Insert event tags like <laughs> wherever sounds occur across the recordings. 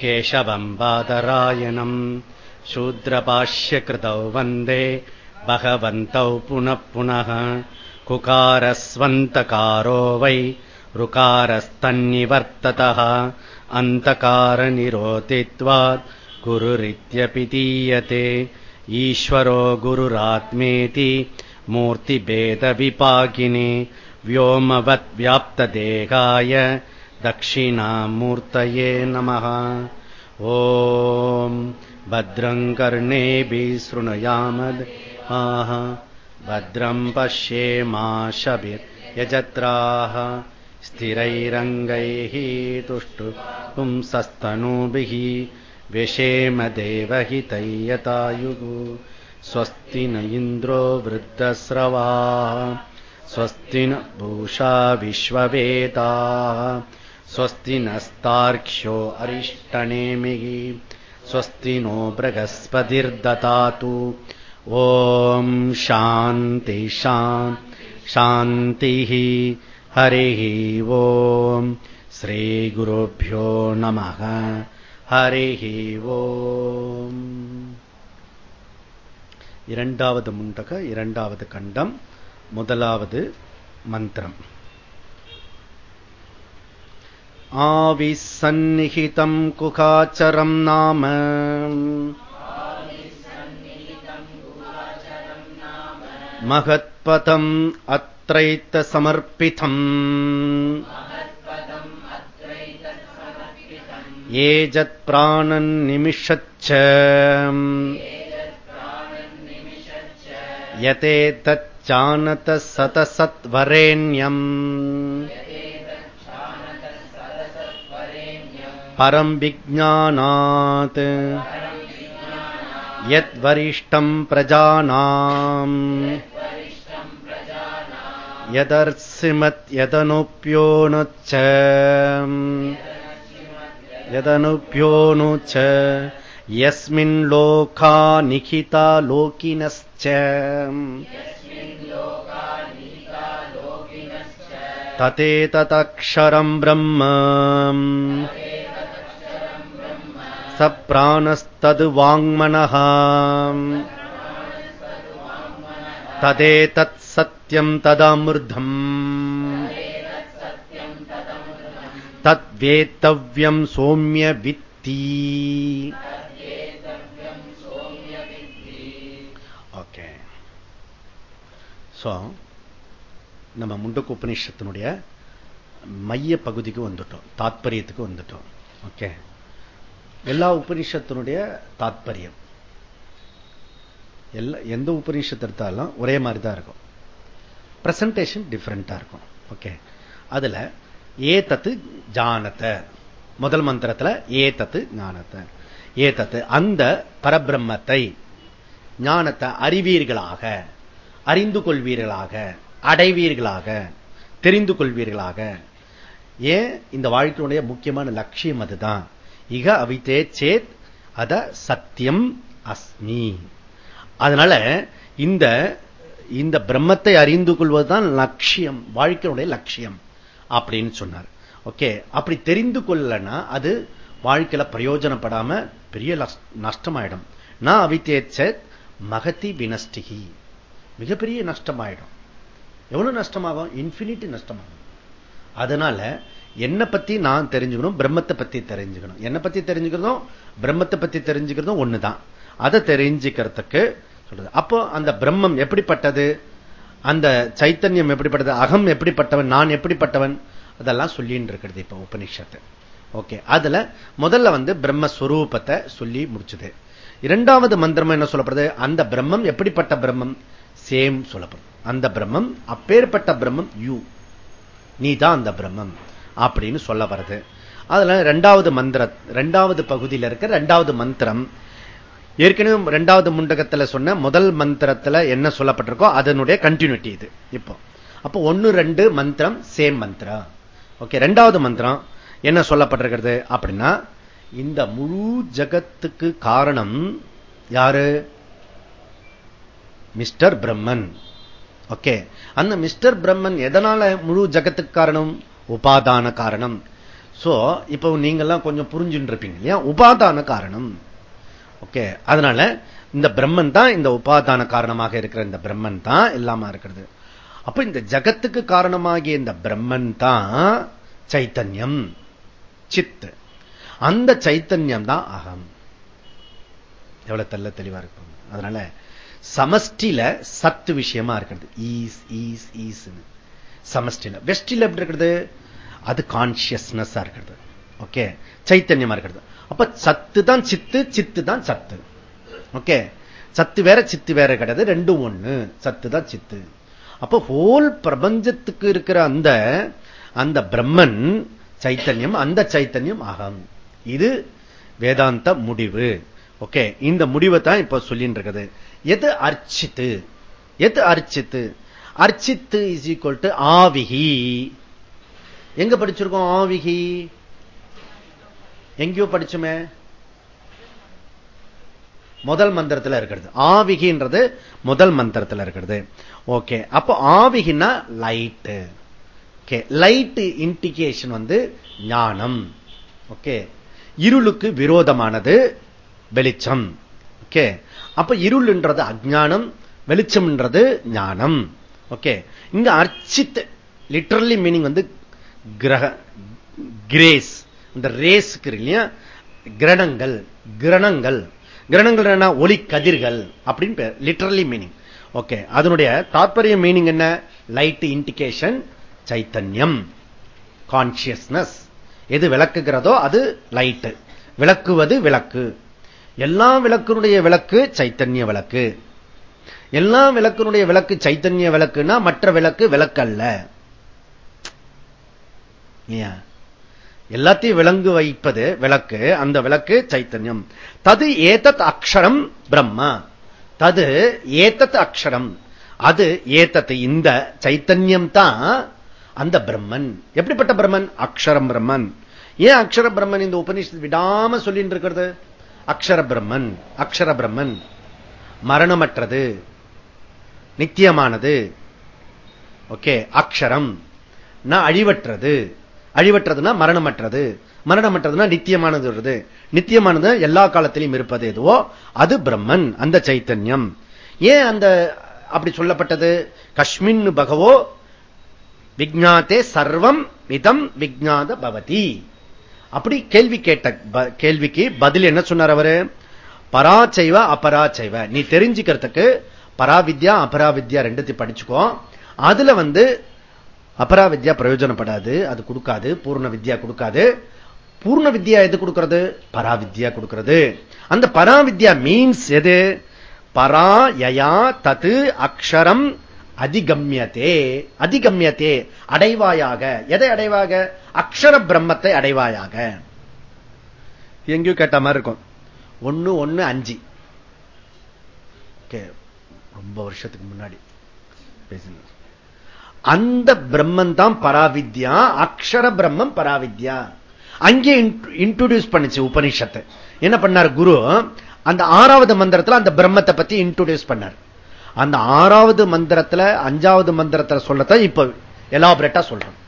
केशवम् बादरायणम् शूद्रभाष्यकृतौ वन्दे भगवन्तौ पुनः पुनः। कुकारस्वन्तकारो वै ऋकारस्तन्निवर्ततः। अन्तकारनिरोतित्वात् गुरुरित्यपि दीयते। ईश्वरो गुरुरात्मेति मूर्तिभेदविपाकिने व्योमवद्व्याप्तदेहाय दक्षिणामूर्तये नमः। ॐ भद्रम् कर्णेभिः शृणुयामदेवाः भद्रम् पश्येमाशभिर्यजत्राः स्थिरैरङ्गैः तुष्टु पुंसस्तनूभिः व्यशेमदेवहितैयतायुः स्वस्ति न इन्द्रो वृद्धस्रवाः। स्वस्ति न भूषा विश्ववेदाः स्वस्ति नस्तार्क्ष्यो अरिष्टनेमिः स्वस्ति नो बृहस्पतिर्दतातु ॐ शान्ति शान्तिः हरिः ॐ श्रीगुरुभ्यो नमः हरिः ॐ இரண்டாவது முண்டக இரண்டாவது கண்டம் முதலாவது மந்திரம் आविसन्निहितम् कुकाचरम् नाम महत्पथम् अत्रैतसमर्पितम् ये जत्प्राणन्निमिषच्च यतेतच्चानत सतसत्वरेण्यम् परम् विज्ञानात् यद्वरिष्ठम् प्रजानाम् यदर्सिमत् यदनुप्योनुच्च यदनुप्योनु च यस्मिन् लोका निखिता लोकिनश्च ततेतदक्षरम् ब्रह्म स प्राणस्तद्वाङ्मनः तदेतत्सत्यम् तदमृद्धम् तद्वेत्तव्यम् सौम्य वित्ती ஓகே ஸோ நம்ம முண்டுக்கு உபநிஷத்தினுடைய மைய பகுதிக்கு வந்துட்டோம் தாத்பரியத்துக்கு வந்துட்டோம் ஓகே எல்லா உபனிஷத்தினுடைய தாத்பரியம். எல்லா எந்த உபனிஷத்து எடுத்தாலும் ஒரே மாதிரி தான் இருக்கும் பிரசன்டேஷன் டிஃப்ரெண்டா இருக்கும். ஓகே அதுல ஏ தத்து ஜானத்த. முதல் மந்திரத்துல ஏ தத்து ஞானத்தை. ஏ தத்து அந்த பரபிரம்மத்தை ஞானத்தை அறிவீர்களாக அறிந்து கொள்வீர்களாக அடைவீர்களாக தெரிந்து கொள்வீர்களாக. ஏன்? இந்த வாழ்க்கையுடைய முக்கியமான லட்சியம் அதுதான். இக அவித்தே சேத் அத சத்தியம் அஸ்மி. அதனால இந்த இந்த பிரம்மத்தை அறிந்து கொள்வதுதான் லட்சியம் வாழ்க்கையுடைய லட்சியம் அப்படின்னு சொன்னார். ஓகே அப்படி தெரிந்து கொள்ளனா அது வாழ்க்கையில பிரயோஜனப்படாம பெரிய நஷ்டமாயிடும். நான் அவித்தேச்ச மகதி வினஷ்டிகி மிகப்பெரிய நஷ்டமாயிடும். எவ்வளவு நஷ்டமாகும்? இன்பினிட்டி நஷ்டமாகும். அதனால என்னை பத்தி நான் தெரிஞ்சுக்கணும் பிரம்மத்தை பத்தி தெரிஞ்சுக்கணும். என்னை பத்தி தெரிஞ்சுக்கிறதும் பிரம்மத்தை பத்தி தெரிஞ்சுக்கிறதும் ஒண்ணுதான். அதை தெரிஞ்சுக்கிறதுக்கு சொல்றது. அப்போ அந்த பிரம்மம் எப்படிப்பட்டது? அந்த சைத்தன்யம் எப்படிப்பட்டது? அகம் எப்படிப்பட்டவன்? நான் எப்படிப்பட்டவன்? அதெல்லாம் சொல்லின்னு இருக்கிறது இப்ப உபனிஷத்து ஓகே. அதுல முதல்ல வந்து பிரம்மஸ்வரூபத்தை சொல்லி முடிச்சது. இரண்டாவது மந்திரம் என்ன சொல்லப்படுது? அந்த பிரம்மம் எப்படிப்பட்ட பிரம்மம்? சேம் சொல்லப்படும். அந்த பிரம்மம் அப்பேற்பட்ட பிரம்மம் யூ. நீ தான் அந்த பிரம்மம். அப்படின்னு சொல்ல வருது அதுல ரெண்டாவது மந்திர ரெண்டாவது பகுதியில் இருக்க ரெண்டாவது மந்திரம். ஏற்கனவே ரெண்டாவது முண்டகத்துல சொன்ன முதல் மந்திரத்துல என்ன சொல்லப்பட்டிருக்கோ அதனுடைய கண்டினியூட்டி இது. இப்போ அப்போ ஒன்னு ரெண்டு மந்திரம் சேம் மந்திரம் ஓகே ரெண்டாவது மந்திரம் என்ன சொல்லப்பட்டிருக்கிறது அப்படின்னா இந்த முழு ஜகத்துக்கு காரணம் யாரு? மிஸ்டர் பிரம்மன். ஓகே அந்த மிஸ்டர் பிரம்மன் எதனால முழு ஜகத்துக்கு காரணம்? உபாதான காரணம். சோ இப்போ நீங்கெல்லாம் கொஞ்சம் புரிஞ்சுட்டு இருப்பீங்க இல்லையா? உபாதான காரணம். ஓகே அதனால இந்த பிரம்மன் தான் இந்த உபாதான காரணமாக இருக்கிற இந்த பிரம்மன் தான் இல்லாம இருக்கிறது. அப்ப இந்த ஜகத்துக்கு காரணமாகிய இந்த பிரம்மன் தான் சைத்தன்யம் சித்து. அந்த சைத்தன்யம் தான் அகம். எவ்வளவு தெல்ல தெளிவா இருக்கும் அதனால சமஷ்டில சத்து விஷயமா இருக்கிறது. ஈஸ் ஈஸ் ஈஸ்னு சமஷ்டில வெஸ்டில எப்படி இருக்கிறது? அது கான்சியஸ்னஸா இருக்கிறது. ஓகே சைத்தன்யமா இருக்கிறது. அப்ப சத்து தான் சித்து சித்து தான் சத்து. ஓகே சத்து வேற சித்து வேற கிடையாது. ரெண்டும் ஒண்ணு. சத்து தான் சித்து. அப்ப ஹோல் பிரபஞ்சத்துக்கு இருக்கிற அந்த அந்த பிரம்மன் சைத்தன்யம் அந்த சைத்தன்யம் அகம். இது வேதாந்த முடிவு. ஓகே இந்த முடிவை தான் இப்ப சொல்லிட்டு இருக்குது. எது அர்ச்சித்து? எது அர்ச்சித்து? அர்ச்சித்து இஸ் ஈக்குவல் டு ஆவிகி. எங்க படிச்சிருக்கோம் ஆவிகி? எங்கேயோ படிச்சுமே. முதல் மந்திரத்தில் இருக்கிறது. ஆவிகின்றது முதல் மந்திரத்தில் இருக்கிறது. ஓகே அப்போ ஆவிகின்னா லைட்டு ஓகே லைட் இண்டிகேஷன் வந்து ஞானம். ஓகே இருளுக்கு விரோதமானது வெளிச்சம். ஓகே அப்ப இருள்ன்றது அஜானம் வெளிச்சம்ன்றது ஞானம். ஓகே இங்க அர்ச்சித் லிட்டரலி மீனிங் வந்து கிரக கிரேஸ் இந்த ரேஸ்க்கு இல்லையா? கிரணங்கள் கிரணங்கள். கிரணங்கள் என்ன ஒளி கதிர்கள் அப்படின்னு பேர் லிட்டரலி மீனிங் ஓகே அதனுடைய தாற்பரிய மீனிங் என்ன? லைட் இண்டிகேஷன் சைத்தன்யம். கான்சியஸ்னஸ் எது விளக்குகிறதோ அது லைட் விளக்குவது விளக்கு. எல்லா விளக்கினுடைய விளக்கு சைத்தன்ய விளக்கு. எல்லா விளக்கினுடைய விளக்கு சைத்தன்ய விளக்குன்னா மற்ற விளக்கு விளக்கல்ல. எல்லாத்தையும் விளங்கு வைப்பது விளக்கு அந்த விளக்கு சைத்தன்யம். தது ஏதத் அக்ஷரம் பிரம்மா. தது ஏதத் அக்ஷரம். அது ஏத்தத்து இந்த சைத்தன்யம் தான் அந்த பிரம்மன். எப்படிப்பட்ட பிரம்மன்? அக்ஷரம் பிரம்மன். ஏன் அக்ஷர பிரம்மன் இந்த உபநிஷத்து விடாம சொல்லிட்டு இருக்கிறது? அக்ஷர பிரம்மன் அக்ஷர பிரம்மன். மரணமற்றது. நித்தியமானது. ஓகே அக்ஷரம். அழிவற்றது. அழிவற்றதுன்னா மரணமற்றது. மரணமற்றதுன்னா நித்தியமானது வருது நித்தியமானது எல்லா காலத்திலையும் இருப்பது எதுவோ? அது பிரம்மன் அந்த சைத்தன்யம். ஏன் அந்த அப்படி சொல்லப்பட்டது? கஷ்மின் பகவோ விஜாத்தே சர்வம் இதம் விஜாத பவதி. அப்படி கேள்வி கேட்ட கேள்விக்கு பதில் என்ன சொன்னார் அவரு? பராச்சைவ அபராச்சைவ. நீ தெரிஞ்சுக்கிறதுக்கு பராவித்யா அபராவித்யா ரெண்டுத்தையும் படிச்சுக்கோ. அதுல வந்து அபராவித்யா பிரயோஜனப்படாது அது கொடுக்காது பூர்ண வித்யா கொடுக்காது. பூர்ண வித்யா எது கொடுக்கிறது? பராவித்யா கொடுக்கிறது. அந்த பராவித்யா மீன்ஸ் எது? பராயா தது அக்ஷரம் அதிகம்யத்தே அதிகம்யத்தே அடைவாயாக. எதை அடைவாக? அக்ஷர பிரம்மத்தை அடைவாயாக. எங்கேயும் கேட்ட மாதிரி இருக்கும். ஒன்னு ஒன்னு அஞ்சு. ரொம்ப வருஷத்துக்கு முன்னாடி. பேசின அந்த பிரம்மன் தான் பராவித்யா அக்ஷர பிரம்மம் பராவித்யா. அங்கே இன்ட்ரோடியூஸ் பண்ணுச்சு உபனிஷத்தை. என்ன பண்ணார் குரு? அந்த ஆறாவது மந்திரத்தில் அந்த பிரம்மத்தை பத்தி இன்ட்ரோடியூஸ் பண்ணார். அந்த ஆறாவது மந்திரத்துல அஞ்சாவது மந்திரத்துல சொல்லத்தான் இப்ப எலாபரேட்டா சொல்றோம்.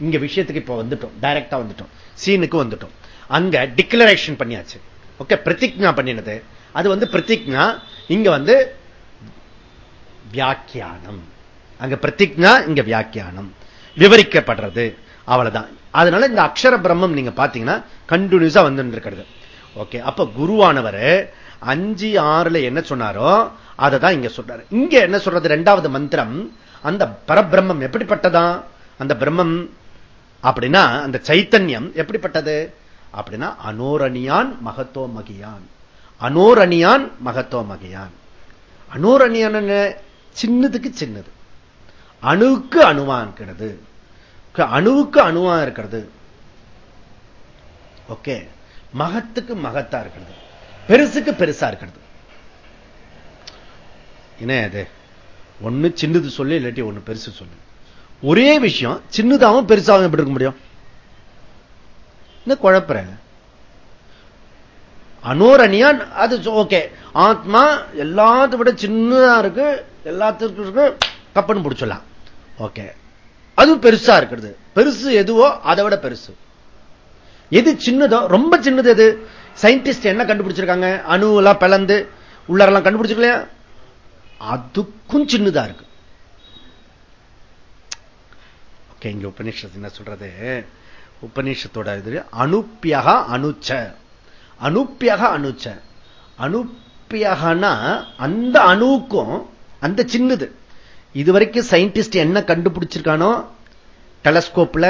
இங்க விஷயத்துக்கு இப்ப வந்துட்டோம். டைரக்டா வந்துட்டோம். சீனுக்கு வந்துட்டோம். அங்க டிக்ளரேஷன் பண்ணியாச்சு. ஓகே பிரதிஜா பண்ணினது. அது வந்து பிரதிஜா இங்க வந்து வியாக்கியானம். அங்க பிரதிஜா இங்க வியாக்கியானம். விவரிக்கப்படுறது. அவ்வளவுதான். அதனால இந்த அக்ஷர பிரம்மம் நீங்க பாத்தீங்கன்னா கண்டினியூஸா வந்து இருக்கிறது ஓகே அப்ப குருவானவர் அஞ்சு ஆறுல என்ன சொன்னாரோ அதை தான் இங்க சொல்றாரு. இங்க என்ன சொல்றது? ரெண்டாவது மந்திரம் அந்த பரபிரம்மம் எப்படிப்பட்டதா? அந்த பிரம்மம் அப்படின்னா அந்த சைத்தன்யம் எப்படிப்பட்டது? அப்படின்னா அனோரணியான் மகத்தோ மகியான் அனோரணியான் மகத்தோ மகியான் அனோரணியான சின்னதுக்கு சின்னது. அணுவுக்கு அணுவா இருக்கிறது. அணுவுக்கு அணுவா இருக்கிறது. ஓகே. மகத்துக்கு மகத்தா இருக்கிறது. பெருசுக்கு பெருசா இருக்கிறது. என்ன அது ஒண்ணு சின்னது சொல்லு இல்லாட்டி ஒண்ணு பெருசு சொல்லு. ஒரே விஷயம் சின்னதாவும் பெருசாவும் எப்படி இருக்க முடியும்? என்ன குழப்பற? அனோரணியா அது ஓகே. ஆத்மா எல்லாத்த விட சின்னதா இருக்கு எல்லாத்துக்கும் இருக்கு கப்பன் பிடிச்சலாம் ஓகே அது பெருசா இருக்கிறது. பெருசு எதுவோ அதை விட பெருசு. எது சின்னதோ ரொம்ப சின்னது எது? சயின்டிஸ்ட் என்ன கண்டுபிடிச்சிருக்காங்க? அணு எல்லாம் பிளந்து உள்ளரெல்லாம் கண்டுபிடிச்சிருக்கலையா? அதுக்கும் சின்னதா இருக்கு. ஓகே இங்க உபநிஷத்து என்ன சொல்றது? உபநிஷத்தோட இது அனுப்பியக அணுச்ச அனுப்பியக அணுச்ச அனுப்பியகனா அந்த அணுவுக்கும் அந்த சின்னது. இதுவரைக்கும் சயின்டிஸ்ட் என்ன கண்டுபிடிச்சிருக்கானோ டெலஸ்கோப்ல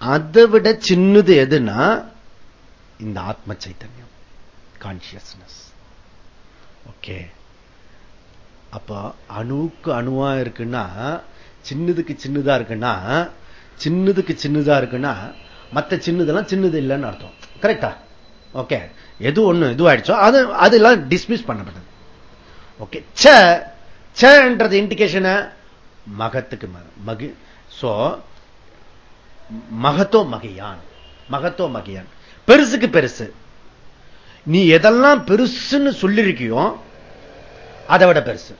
அதை விட சின்னது எதுனா இந்த ஆத்ம சைத்தன்யம் கான்சியஸ்னஸ் ஓகே அப்ப அணுவுக்கு அணுவா இருக்குன்னா சின்னதுக்கு சின்னதா இருக்குன்னா சின்னதுக்கு சின்னதா இருக்குன்னா மற்ற சின்னதெல்லாம் சின்னது இல்லைன்னு அர்த்தம். கரெக்டா ஓகே எது ஒண்ணு இதுவாயிடுச்சோ அது அதெல்லாம் டிஸ்மிஸ் பண்ணப்பட்டது. ஓகே சன்றது இண்டிகேஷன் மகத்துக்கு மகி சோ மகத்தோ மகையான் மகத்தோ மகையான். பெருசுக்கு பெருசு. நீ எதெல்லாம் பெருசுன்னு சொல்லிருக்கியோ அதை விட பெருசு.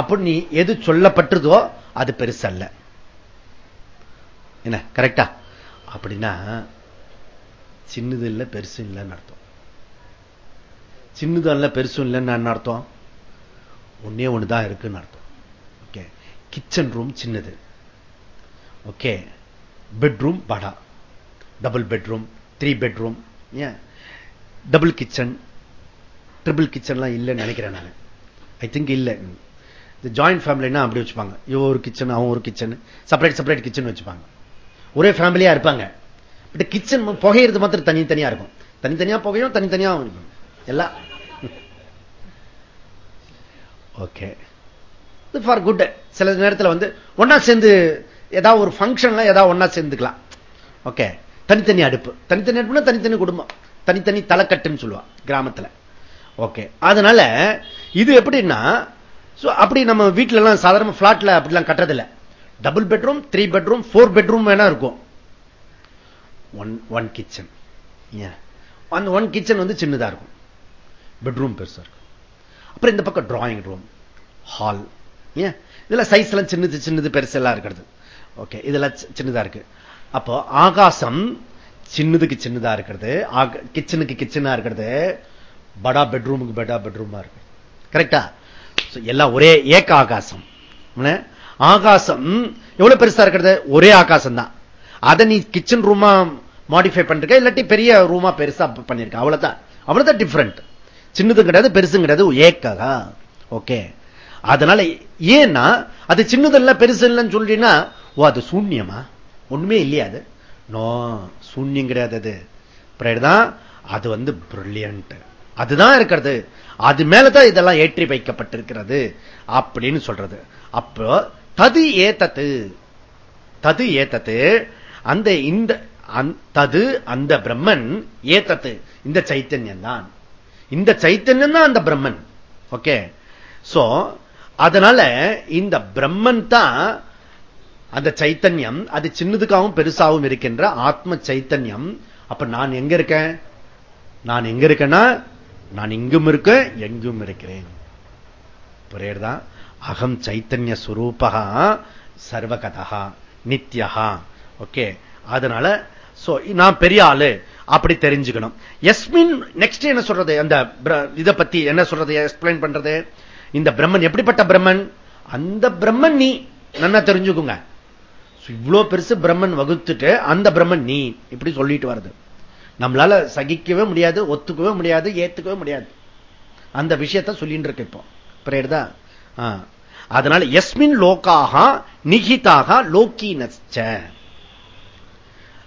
அப்படி நீ எது சொல்லப்பட்டதோ அது பெருசு அல்ல என்ன கரெக்டா அப்படின்னா சின்னது இல்ல பெருசு இல்லைன்னு அர்த்தம். சின்னது இல்லை பெருசும் இல்லைன்னு அர்த்தம்? ஒன்னே ஒண்ணுதான் இருக்குன்னு அர்த்தம். ஓகே கிச்சன் ரூம் சின்னது. ஓகே பெட்ரூம் படா டபுள் பெட்ரூம் த்ரீ பெட்ரூம் ஏன் டபுள் கிச்சன் ட்ரிபிள் கிச்சன்லாம் இல்லைன்னு நினைக்கிறேன் நான். ஐ திங்க் இல்லை. இந்த ஜாயிண்ட் ஃபேமிலினா அப்படி வச்சுப்பாங்க. இவன் ஒரு கிச்சன் அவன் ஒரு கிச்சன் செப்பரேட் செப்பரேட் கிச்சன் வச்சுப்பாங்க. ஒரே ஃபேமிலியா இருப்பாங்க. பட் கிச்சன் புகையிறது மாத்திரம் தனித்தனியா இருக்கும். தனித்தனியா புகையும் தனித்தனியா இருக்கும். எல்லாம் ஓகே ஃபார் குட் சில நேரத்தில் வந்து ஒன்னா சேர்ந்து ஏதாவது ஒரு ஃபங்க்ஷன்ல ஏதாவது ஒன்னா சேர்ந்துக்கலாம். ஓகே தனித்தனி அடுப்பு. தனித்தனி அடுப்புனா தனித்தனி குடும்பம். தனித்தனி தலைக்கட்டுன்னு சொல்லுவான் கிராமத்தில். ஓகே அதனால இது எப்படின்னா அப்படி நம்ம வீட்டுல எல்லாம் சாதாரண பிளாட்ல அப்படிலாம் கட்டுறதில்ல. Double bedroom three bedroom four bedroom வேணா இருக்கும். ஒன் ஒன் கிச்சன் அந்த ஒன் கிச்சன் வந்து சின்னதா இருக்கும். பெட்ரூம் பெருசா இருக்கும். அப்புறம் இந்த பக்கம் டிராயிங் ரூம் ஹால் ஏன்? இதுல சைஸ் எல்லாம் சின்னது சின்னது பெருசெல்லாம் இருக்கிறது. ஓகே இதெல்லாம் சின்னதா இருக்கு. அப்போ ஆகாசம் சின்னதுக்கு சின்னதா இருக்கிறது. கிச்சனுக்கு கிச்சனா இருக்கிறது. படா பெட்ரூமுக்கு படா பெட்ரூமா இருக்கு. கரெக்டா எல்லாம் ஒரே ஏக்க ஆகாசம். ஆகாசம் எவ்வளவு பெருசா இருக்கிறது? ஒரே ஆகாசம் தான் அதை நீ கிச்சன் ரூமா மாடிஃபை பண்ணிருக்க இல்லாட்டி பெரிய ரூமா பெருசா பண்ணிருக்க? அவ்வளவுதான். அவ்வளவுதான் டிஃப்ரெண்ட் சின்னதும் கிடையாது பெருசும் கிடையாது ஏக்ககா. ஓகே. அதனால ஏன்னா அது சின்னதல்ல பெருசு இல்லைன்னு சொல்றீங்கன்னா ஓ அது சூன்யமா? ஒண்ணுமே இல்லையா அது? நோ சூன்யம் கிடையாது அது. தான் அது வந்து பிரில்லியன்ட் அதுதான் இருக்கிறது. அது மேலதான் இதெல்லாம் ஏற்றி வைக்கப்பட்டிருக்கிறது அப்படின்னு சொல்றது. அப்போ தது ஏத்தத்து. தது ஏத்தத்து அந்த இந்த தது அந்த பிரம்மன் ஏத்தத்து. இந்த சைத்தன்யம் தான் இந்த சைத்தன்யம் தான் அந்த பிரம்மன். ஓகே சோ அதனால இந்த பிரம்மன் தான் அந்த சைத்தன்யம் அது சின்னதுக்காகவும் பெருசாகவும் இருக்கின்ற ஆத்ம சைத்தன்யம். அப்ப நான் எங்க இருக்கேன்? நான் எங்க இருக்கேன்னா நான் இங்கும் இருக்கேன் எங்கும் இருக்கிறேன். புரியுறதா? அகம் சைத்தன்ய சுரூபகா சர்வகதா நித்யகா ஓகே அதனால நான் பெரிய ஆளு. அப்படி தெரிஞ்சுக்கணும். எஸ்மின் நெக்ஸ்ட் என்ன சொல்றது? அந்த இதை பத்தி என்ன சொல்றது? எக்ஸ்பிளைன் பண்றது? இந்த பிரம்மன் எப்படிப்பட்ட பிரம்மன்? அந்த பிரம்மன் நீ. நல்லா தெரிஞ்சுக்குங்க. இவ்வளவு பெருசு பிரம்மன் வகுத்துட்டு அந்த பிரம்மன் நீ. இப்படி சொல்லிட்டு வருது நம்மளால சகிக்கவே முடியாது ஒத்துக்கவே முடியாது ஏத்துக்கவே முடியாது. அந்த விஷயத்த சொல்லிட்டு இருக்கு இப்போ. புரியுதா? அதனால எஸ்மின் லோக்காக நிகிதாக லோக்கினச்ச.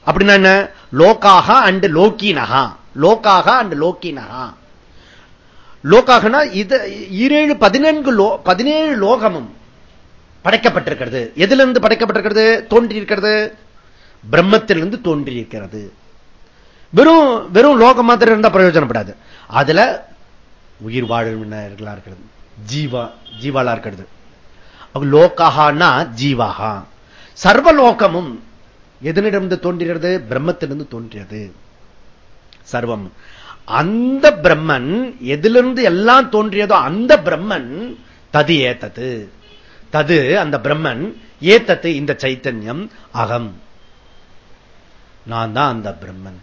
அப்படின்னா என்ன? லோக்காக அண்ட் லோக்கினகா. லோக்காக அண்ட் லோக்கினகா. லோக்காகனா இது ஈரேழு பதினான்கு லோ பதினேழு லோகமும் படைக்கப்பட்டிருக்கிறது. எதிலிருந்து படைக்கப்பட்டிருக்கிறது? தோன்றி இருக்கிறது பிரம்மத்திலிருந்து தோன்றி இருக்கிறது வெறும் வெறும் லோகம் மாத்திரம் இருந்தால் பிரயோஜனப்படாது. அதுல உயிர் வாழ்வினர்களா இருக்கிறது. ஜீவா ஜீவாலா இருக்கிறது. லோக்காகனா ஜீவாகா. சர்வலோகமும் எதனிடமிருந்து தோன்றுகிறது? பிரம்மத்திலிருந்து தோன்றியது. சர்வம். அந்த பிரம்மன் எதிலிருந்து எல்லாம் தோன்றியதோ அந்த பிரம்மன் தது ஏத்தது தது அந்த பிரம்மன் ஏத்தத்து இந்த சைத்தன்யம் அகம். நான் தான் அந்த பிரம்மன்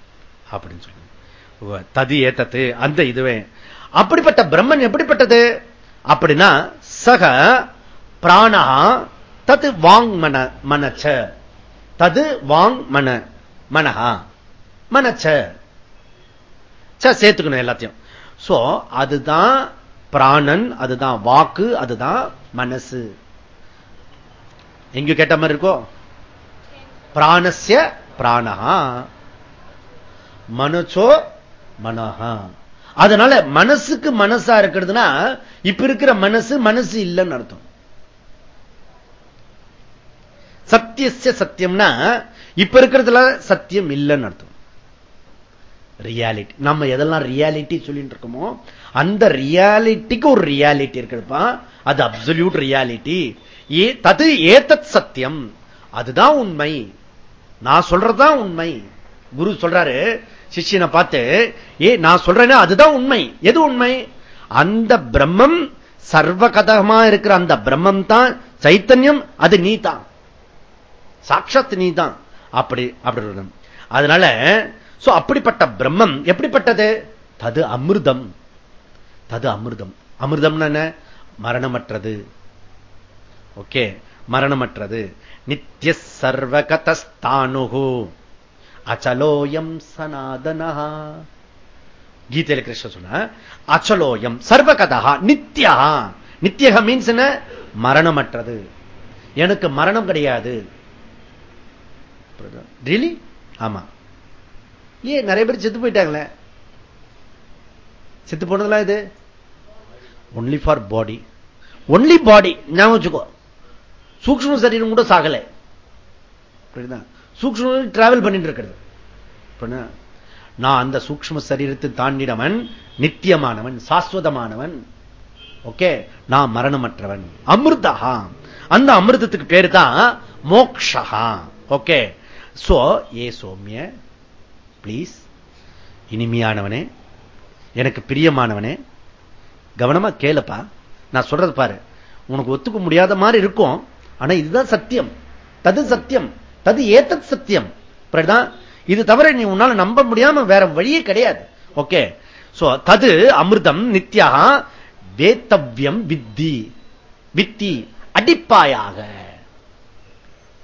அப்படின்னு சொல்லி தது ஏத்தத்து அந்த இதுவே. அப்படிப்பட்ட பிரம்மன் எப்படிப்பட்டது? அப்படின்னா சக பிராணா தது வாங் மன மனச்ச. தது வாங் மன மனஹா. மனச்ச. சேர்த்துக்கணும் எல்லாத்தையும். சோ அதுதான் பிராணன் அதுதான் வாக்கு அதுதான் மனசு. எங்க கேட்ட மாதிரி இருக்கோ? பிராணசிய பிராணஹா. மனசோ மனஹா. அதனால மனசுக்கு மனசா இருக்கிறதுனா இப்ப இருக்கிற மனசு மனசு இல்லைன்னு அர்த்தம். சத்தியச சத்தியம்னா இப்ப இருக்கிறதுல சத்தியம் இல்லைன்னு அர்த்தம். ரியாலிட்டி நம்ம எதெல்லாம் ரியாலிட்டி சொல்லிட்டு இருக்கோமோ அந்த ரியாலிட்டிக்கு ஒரு ரியாலிட்டி இருக்குதுப்பா அது அப்சல்யூட் ரியாலிட்டி தது ஏத்தத் சத்தியம். அதுதான் உண்மை. நான் சொல்றதுதான் உண்மை. குரு சொல்றாரு சிஷியனை பார்த்து ஏ நான் சொல்றேன்னா அதுதான் உண்மை. எது உண்மை? அந்த பிரம்மம் சர்வகதகமா இருக்கிற அந்த பிரம்மம் தான் சைத்தன்யம் அது நீ தான் சாட்சாத் நீ தான் அப்படி அப்படி அதனால அப்படிப்பட்ட பிரம்மம் எப்படிப்பட்டது? தது அமிர்தம். தது அமிர்தம். அமிர்தம் என்ன? மரணமற்றது. ஓகே மரணமற்றது. நித்திய சர்வகதஸ்தானு அச்சலோயம் சனாதனா கீதையில கிருஷ்ண சொன்ன அச்சலோயம் சர்வகதா நித்யா நித்தியக மீன்ஸ் என்ன? மரணமற்றது. எனக்கு மரணம் கிடையாது. ரியலி ஆமா. ஏ நிறைய பேர் செத்து போயிட்டாங்களே. செத்து போனதுலாம் இது? Only for body only body ஞாபகம் வச்சுக்கோ. சூக்ம சரீரம் கூட சாகலை. சூக்ம டிராவல் பண்ணிட்டு இருக்கிறது. நான் அந்த சூக்ம சரீரத்தை தாண்டினவன் நித்தியமானவன் சாஸ்வதமானவன். ஓகே நான் மரணமற்றவன். அமிர்தா அந்த அமிர்தத்துக்கு பேரு தான் மோக்ஷா ஓகே சோ ஏ சோமிய பிளீஸ் இனிமையானவனே எனக்கு பிரியமானவனே கவனமா கேளுப்பா. நான் சொல்றது பாரு. உனக்கு ஒத்துக்க முடியாத மாதிரி இருக்கும். ஆனா இதுதான் சத்தியம். தது சத்தியம். தது ஏத்தத் சத்தியம். இது தவிர நீ உன்னால நம்ப முடியாம வேற வழியே கிடையாது. ஓகே? சோ தது அமிர்தம் நித்யா வேத்தவ்யம் வித்தி. வித்தி அடிப்பாயாக.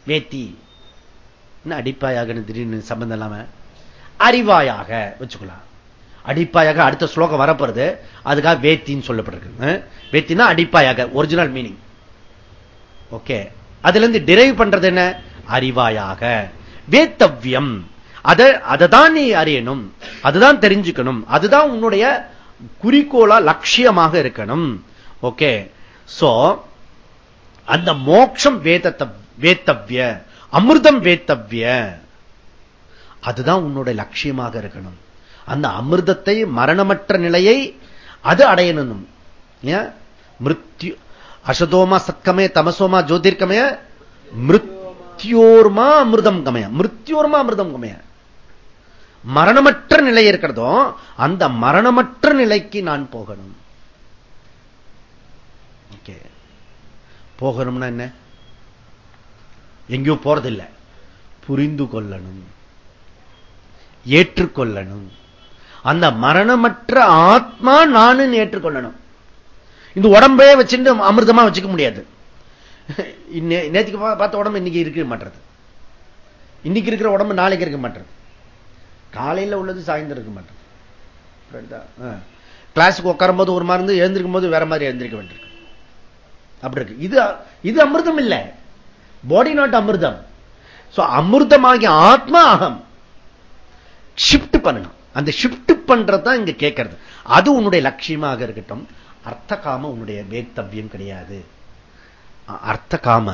வேத்தி. என்ன அடிப்பாயாக திடீர்னு சம்பந்தம் இல்லாம? அறிவாயாக வச்சுக்கலாம். அடிப்பாயாக அடுத்த ஸ்லோகம் வரப்போறது அதுக்காக வேத்தின்னு சொல்லப்பட்டிருக்கு. வேத்தினா அடிப்பாயாக ஒரிஜினல் மீனிங் ஓகே அதுல இருந்து டிரைவ் பண்றது என்ன? அறிவாயாக. வேத்தவ்யம். அதை தான் நீ அறியணும். அதுதான் தெரிஞ்சுக்கணும். அதுதான் உன்னுடைய குறிக்கோளா லட்சியமாக இருக்கணும். ஓகே சோ அந்த மோட்சம் வேதத்தை வேத்தவ்ய. அமிர்தம் வேத்தவ்ய. அதுதான் உன்னோட லட்சியமாக இருக்கணும். அந்த அமிர்தத்தை மரணமற்ற நிலையை அது அடையணும். மிருத்யு அசதோமா சத்கமே தமசோமா ஜோதிர்கமய மிருத்யோர்மா அமிர்தம் கமய. மிருத்யோர்மா அமிர்தம் கமய. மரணமற்ற நிலை இருக்கிறதோ அந்த மரணமற்ற நிலைக்கு நான் போகணும். ஓகே. போகணும்னா என்ன? எங்கேயும் போறதில்லை. புரிந்து கொள்ளணும். ஏற்றுக்கொள்ளணும். அந்த மரணமற்ற ஆத்மா நானும் ஏற்றுக்கொள்ளணும். இந்த உடம்பே வச்சுட்டு அமிர்தமா வச்சுக்க முடியாது. நேற்றுக்கு பார்த்த உடம்பு இன்னைக்கு இருக்க மாட்டது இன்னைக்கு இருக்கிற உடம்பு நாளைக்கு இருக்க மாட்டது காலையில் உள்ளது சாயந்தரம் இருக்க மாட்டது கிளாஸுக்கு உட்காரும் போது ஒரு மாதிரி எழுந்திருக்கும் போது வேற மாதிரி எழுந்திருக்க வேண்டியிருக்கு. அப்படி இருக்கு. இது இது அமிர்தம் இல்லை. பாடி நாட் அமிர்தம் அமிர்தமாகிய ஆத்மா அகம் ஷிப்ட் பண்ணணும் அந்த ஷிப்ட் பண்றதுதான் இங்க கேட்கறது அது உன்னுடைய லட்சியமாக இருக்கட்டும். அர்த்த காம உன்னுடைய வேத்தவியம் கிடையாது. அர்த்த காம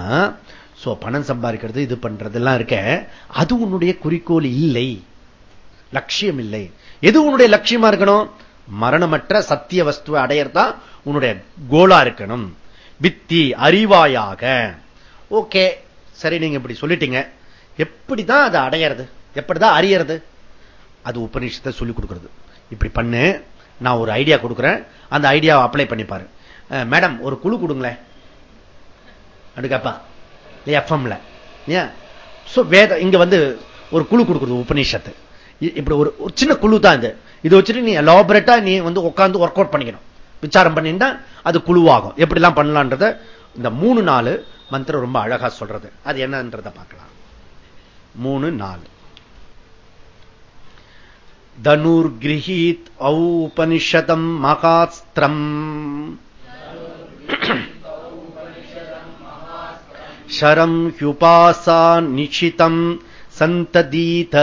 சோ பணம் சம்பாதிக்கிறது இது பண்றதெல்லாம் இருக்க அது உன்னுடைய குறிக்கோள் இல்லை. லட்சியம் இல்லை. எது உன்னுடைய லட்சியமா இருக்கணும்? மரணமற்ற சத்திய வஸ்துவை அடையறதான் உன்னுடைய கோலா இருக்கணும். வித்தி அறிவாயாக. ஓகே. சரி நீங்க இப்படி சொல்லிட்டீங்க. எப்படிதான் அதை அடையிறது? எப்படிதான் அறியறது? அது உபநிஷத்தை சொல்லிக் கொடுக்கிறது. இப்படி பண்ணு. நான் ஒரு ஐடியா கொடுக்குறேன். அந்த ஐடியாவை அப்ளை பண்ணிப்பாரு. மேடம் ஒரு குழு கொடுங்களேன். அடுக்கப்பா. எஃப்எம்ல வேத இங்க வந்து ஒரு குழு கொடுக்குறது உபநிஷத்து. இப்படி ஒரு சின்ன குழு தான் இது. இதை வச்சுட்டு நீ எலாபரேட்டா நீ வந்து உட்காந்து ஒர்க் அவுட் பண்ணிக்கணும். விசாரம் பண்ணிட்டா அது குழுவாகும். எப்படிலாம் பண்ணலான்றத இந்த மூணு நாலு மந்திரம் ரொம்ப அழகா சொல்றது அது என்னன்றத பார்க்கலாம் மூணு நாலு தனுர்கிரகீத் ஔபனிஷதம் மகாஸ்திரம் शरम् ह्युपासा निशितम् सन्तदीत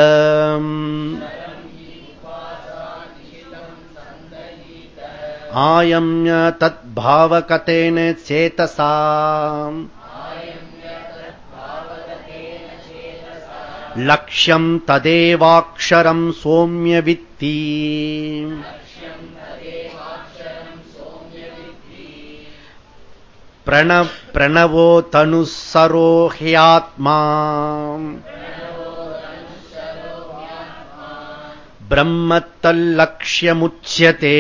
आयम्य तद्भावकतेन चेतसा लक्ष्यम् तदेवाक्षरम् सोम्यवित्ति प्रणव प्रणवो तनुः सरो ह्यात्मा பிரம்மத்தல்லக்ஷ்யமுச்சியதே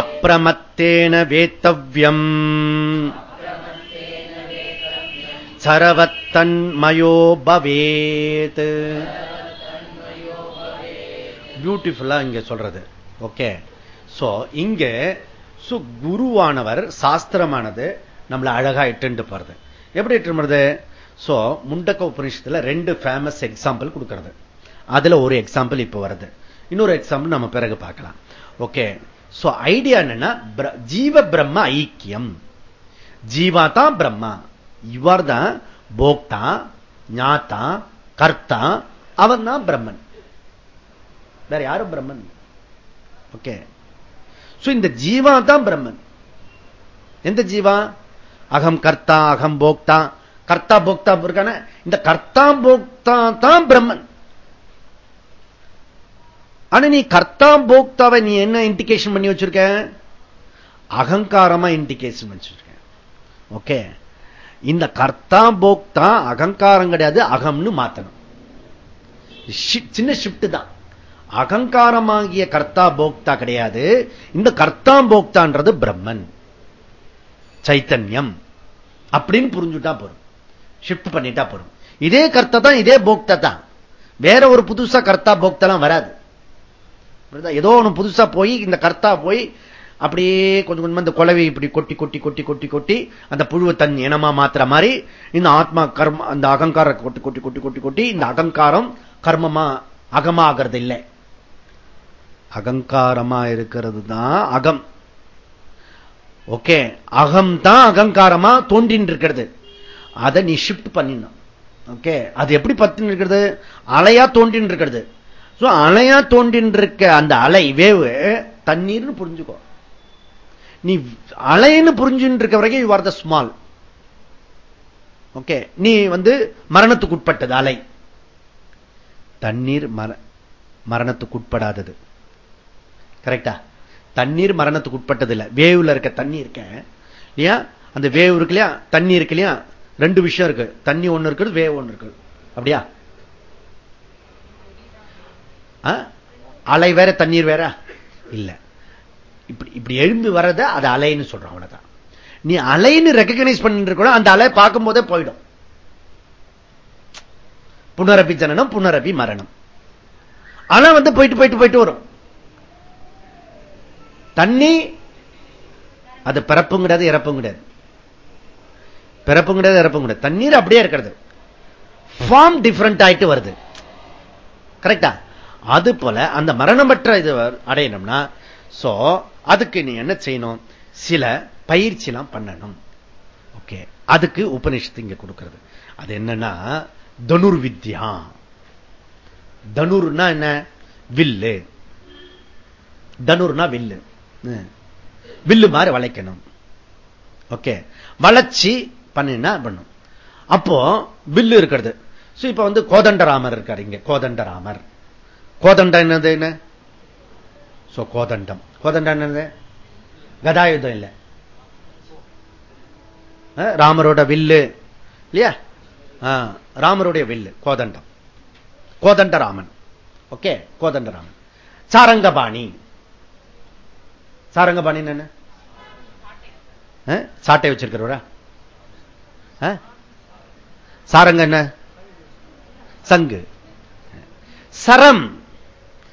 அப்பிரமத்தேன வேத்தவியம் சரவத்தன்மயோ பவேத் பியூட்டிஃபுல்லா இங்க சொல்றது. ஓகே சோ இங்க குருவானவர் சாஸ்திரமானது நம்மளை அழகா இட்டு போறது. எப்படி இட்டு சோ முண்டக்க உபநிஷத்துல ரெண்டு ஃபேமஸ் எக்ஸாம்பிள் கொடுக்கிறது அதுல ஒரு எக்ஸாம்பிள் இப்ப வருது இன்னொரு எக்ஸாம்பிள் நம்ம பிறகு பார்க்கலாம் ஓகே சோ ஐடியா என்னன்னா ஜீவ பிரம்ம ஐக்கியம் ஜீவா தான் பிரம்மா இவர் தான் போக்தா ஞாத்தா கர்த்தா அவன் தான் பிரம்மன் வேற யாரும் பிரம்மன் ஓகே இந்த ஜீவா தான் பிரம்மன் எந்த ஜீவா அகம் கர்த்தா அகம் போக்தா கர்த்தா போக்தா இருக்கான இந்த கர்த்தா போக்தா தான் பிரம்மன். ஆனா நீ கர்த்தா போக்தாவை நீ என்ன இண்டிகேஷன் பண்ணி வச்சிருக்க? அகங்காரமா இண்டிகேஷன் வச்சிருக்க. ஓகே இந்த கர்த்தா போக்தா அகங்காரம் கிடையாது அகம்னு மாத்தணும். சின்ன ஷிப்ட் தான். அகங்காரமாகிய கர்த்தா போக்தா கிடையாது இந்த கர்த்தா போக்தான்றது பிரம்மன். சைத்தன்யம். அப்படின்னு புரிஞ்சுட்டா போறோம் ஷிஃப்ட் பண்ணிட்டா போறோம் இதே கர்த்தா தான் இதே போக்தா தான். வேற ஒரு புதுசா கர்த்தா போக்தெல்லாம் வராது. ஏதோ ஒண்ணு புதுசா போய் இந்த கர்த்தா போய் அப்படியே கொஞ்சம் கொஞ்சம் இந்த குலவை இப்படி கொட்டி கொட்டி கொட்டி கொட்டி கொட்டி அந்த புழுவை தன் இனமா மாத்திர மாதிரி இந்த ஆத்மா கர்ம அந்த அகங்கார கொட்டி கொட்டி கொட்டி கொட்டி கொட்டி இந்த அகங்காரம் கர்மமா அகமாகிறது இல்லை. அகங்காரமா இருக்கிறது தான் அகம். ஓகே அகம் தான் அகங்காரமா தோன்றின் இருக்கிறது. அதை நீ ஷிஃப்ட் பண்ணிடணும். ஓகே அது எப்படி பத்தின் இருக்கிறது அலையா தோன்றின் இருக்கிறது அலையா தோண்டின்னு இருக்க அந்த அலை வேவு தண்ணீர்னு புரிஞ்சுக்கோ. நீ அலைன்னு புரிஞ்சுட்டு இருக்க வரைக்கும் you are the small okay நீ வந்து மரணத்துக்கு உட்பட்டது அலை. தண்ணீர் மரணத்துக்கு உட்படாதது. கரெக்டா தண்ணீர் மரணத்துக்கு உட்பட்டது இல்லை வேவ்ல இருக்க தண்ணி இருக்க. இல்லையா? அந்த வேவ் இருக்கு இல்லையா? தண்ணி இருக்கு இல்லையா? ரெண்டு விஷயம் இருக்கு. தண்ணி ஒண்ணு இருக்குது வேவ் ஒண்ணு இருக்கு அப்படியா? அலை வேற தண்ணீர் வேற? இல்ல. இப்படி இப்படி எழும்பி வர்றத அது அலைன்னு சொல்றான் அவ்வளவுதான். நீ அலைன்னு ரெக்கக்னைஸ் பண்ணிட்டு அந்த அலை பார்க்கும் போதே போயிடும். புனரபி ஜனனம் புனரபி மரணம். அலை வந்து போயிட்டு போயிட்டு போயிட்டு வரும். தண்ணி அது பிறப்பும் கிடையாது இறப்பும் கிடையாது பிறப்பும் கிடையாது இறப்பும் கிடையாது. தண்ணீர் அப்படியே இருக்கிறது. ஃபார்ம் டிஃபரெண்ட் ஆயிட்டு வருது. கரெக்டா அது போல அந்த மரணமற்ற இது அடையணும்னா சோ அதுக்கு நீ என்ன செய்யணும்? சில பயிற்சி எல்லாம் பண்ணணும். ஓகே அதுக்கு உபனிஷத்து இங்க கொடுக்கிறது. அது என்னன்னா தனுர் வித்யா தனுர்னா என்ன? வில்லு. தனுர்னா வில்லு. வில்லு மாதிரி வளைக்கணும். ஓகே வளர்ச்சி பண்ணினா பண்ணும்? அப்போ வில்லு இருக்கிறது. இப்ப வந்து கோதண்டராமர் இருக்காரு இங்க. கோதண்டராமர். கோதண்டம் என்னது என்ன? கோதண்டம். கோதண்டம் என்னது? கதாயுதம் இல்ல. ராமரோட வில்லு இல்லையா? ராமருடைய வில்லு கோதண்டம். கோதண்டராமன். ஓகே கோதண்டராமன். சாரங்கபாணி. சாரங்கபாணி என்ன? சாட்டை வச்சிருக்கிறவரா? சாரங்க என்ன? சங்கு. சரம்.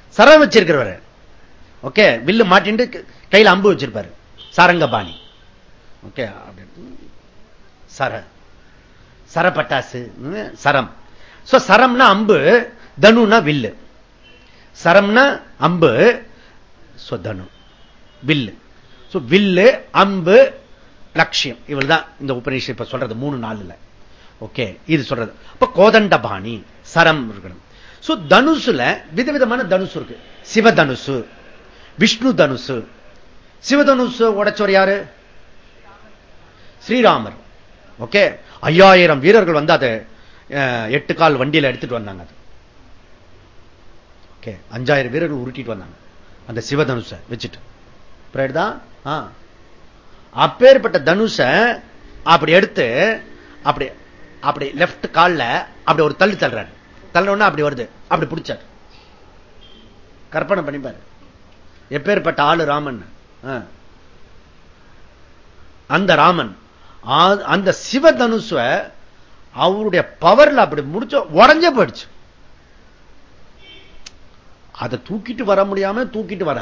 சரம் வச்சிருக்கிறவர். ஓகே வில்லு மாட்டிட்டு கையில் அம்பு வச்சிருப்பாரு. சாரங்கபாணி ஓகே சர. சர பட்டாசு சரம். சரம்னா அம்பு தனுனா வில்லு. சரம்னா அம்பு தனு. வில்லு. வில்லு அம்பு லட்சியம். இவள் தான் இந்த உபநிஷம் இப்ப சொல்றது மூணு நாள்ல. ஓகே இது சொல்றது. இப்ப கோதண்டபாணி சரம் இருக்கணும். தனுசுல விதவிதமான தனுசு இருக்கு. சிவதனுசு விஷ்ணு தனுசு. சிவதனுசு உடைச்சவர் யாரு? ஸ்ரீராமர். ஓகே ஐயாயிரம் வீரர்கள் வந்து அதை எட்டு கால் வண்டியில எடுத்துட்டு வந்தாங்க அது. ஓகே அஞ்சாயிரம் வீரர்கள் உருட்டிட்டு வந்தாங்க. அந்த சிவதனுசை வச்சுட்டு. தான் அப்பேற்பட்ட தனுஷ அப்படி எடுத்து அப்படி அப்படி லெப்ட் காலில் அப்படி ஒரு தள்ளு தள்ளுறாரு. தள்ளணும்னா அப்படி வருது. அப்படி பிடிச்சார். கற்பனை பண்ணிப்பாரு எப்பேற்பட்ட ஆளு ராமன். அந்த ராமன் அந்த சிவதனுஷ அவருடைய பவர்ல அப்படி முடிச்ச உடஞ்ச போயிடுச்சு. அதை தூக்கிட்டு வர முடியாம தூக்கிட்டு வர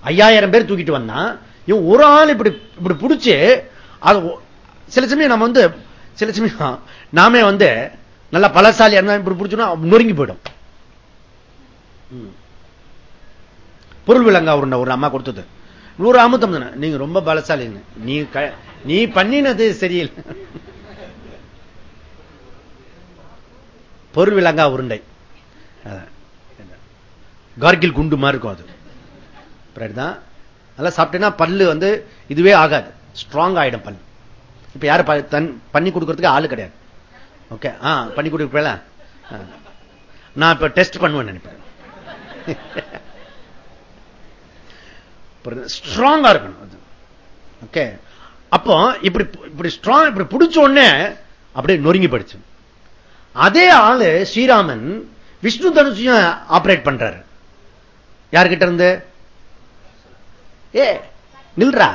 ஐயாயிரம் பேர் தூக்கிட்டு வந்தான். இவன் ஒரு ஆள் இப்படி இப்படி பிடிச்சு அது சில சமயம் நம்ம வந்து சில சமயம் நாமே வந்து நல்லா பலசாலி இப்படி பிடிச்சோம்னா நொறுங்கி போயிடும். பொருள் விலங்கா உருண்ட ஒரு அம்மா கொடுத்தது. நூறு அமுத்தம் தானே? நீங்க ரொம்ப பலசாலி நீ நீ பண்ணினது சரியில்லை. பொருள் விலங்கா உருண்டை. கார்கில் குண்டு மாதிரி இருக்கும் அது. தான் நல்லா சாப்பிட்டேன்னா பல்லு வந்து இதுவே ஆகாது. ஸ்ட்ராங் ஆயிடும் பல் இப்ப யாரு பண்ணி கொடுக்கறதுக்கு ஆளு கிடையாது. ஓகே ஆ பண்ணி கொடுப்பேல? நான் இப்ப டெஸ்ட் பண்ணுவேன் நினைப்பேன். <laughs> ஸ்ட்ராங்கா இருக்கணும் அது. ஓகே அப்போ இப்படி இப்படி ஸ்ட்ராங் இப்படி பிடிச்ச உடனே அப்படியே நொறுங்கி படிச்சு அதே ஆளு ஸ்ரீராமன் விஷ்ணு தனுஷையும் ஆபரேட் பண்றாரு. யார்கிட்ட இருந்து? ஏ நில்றா.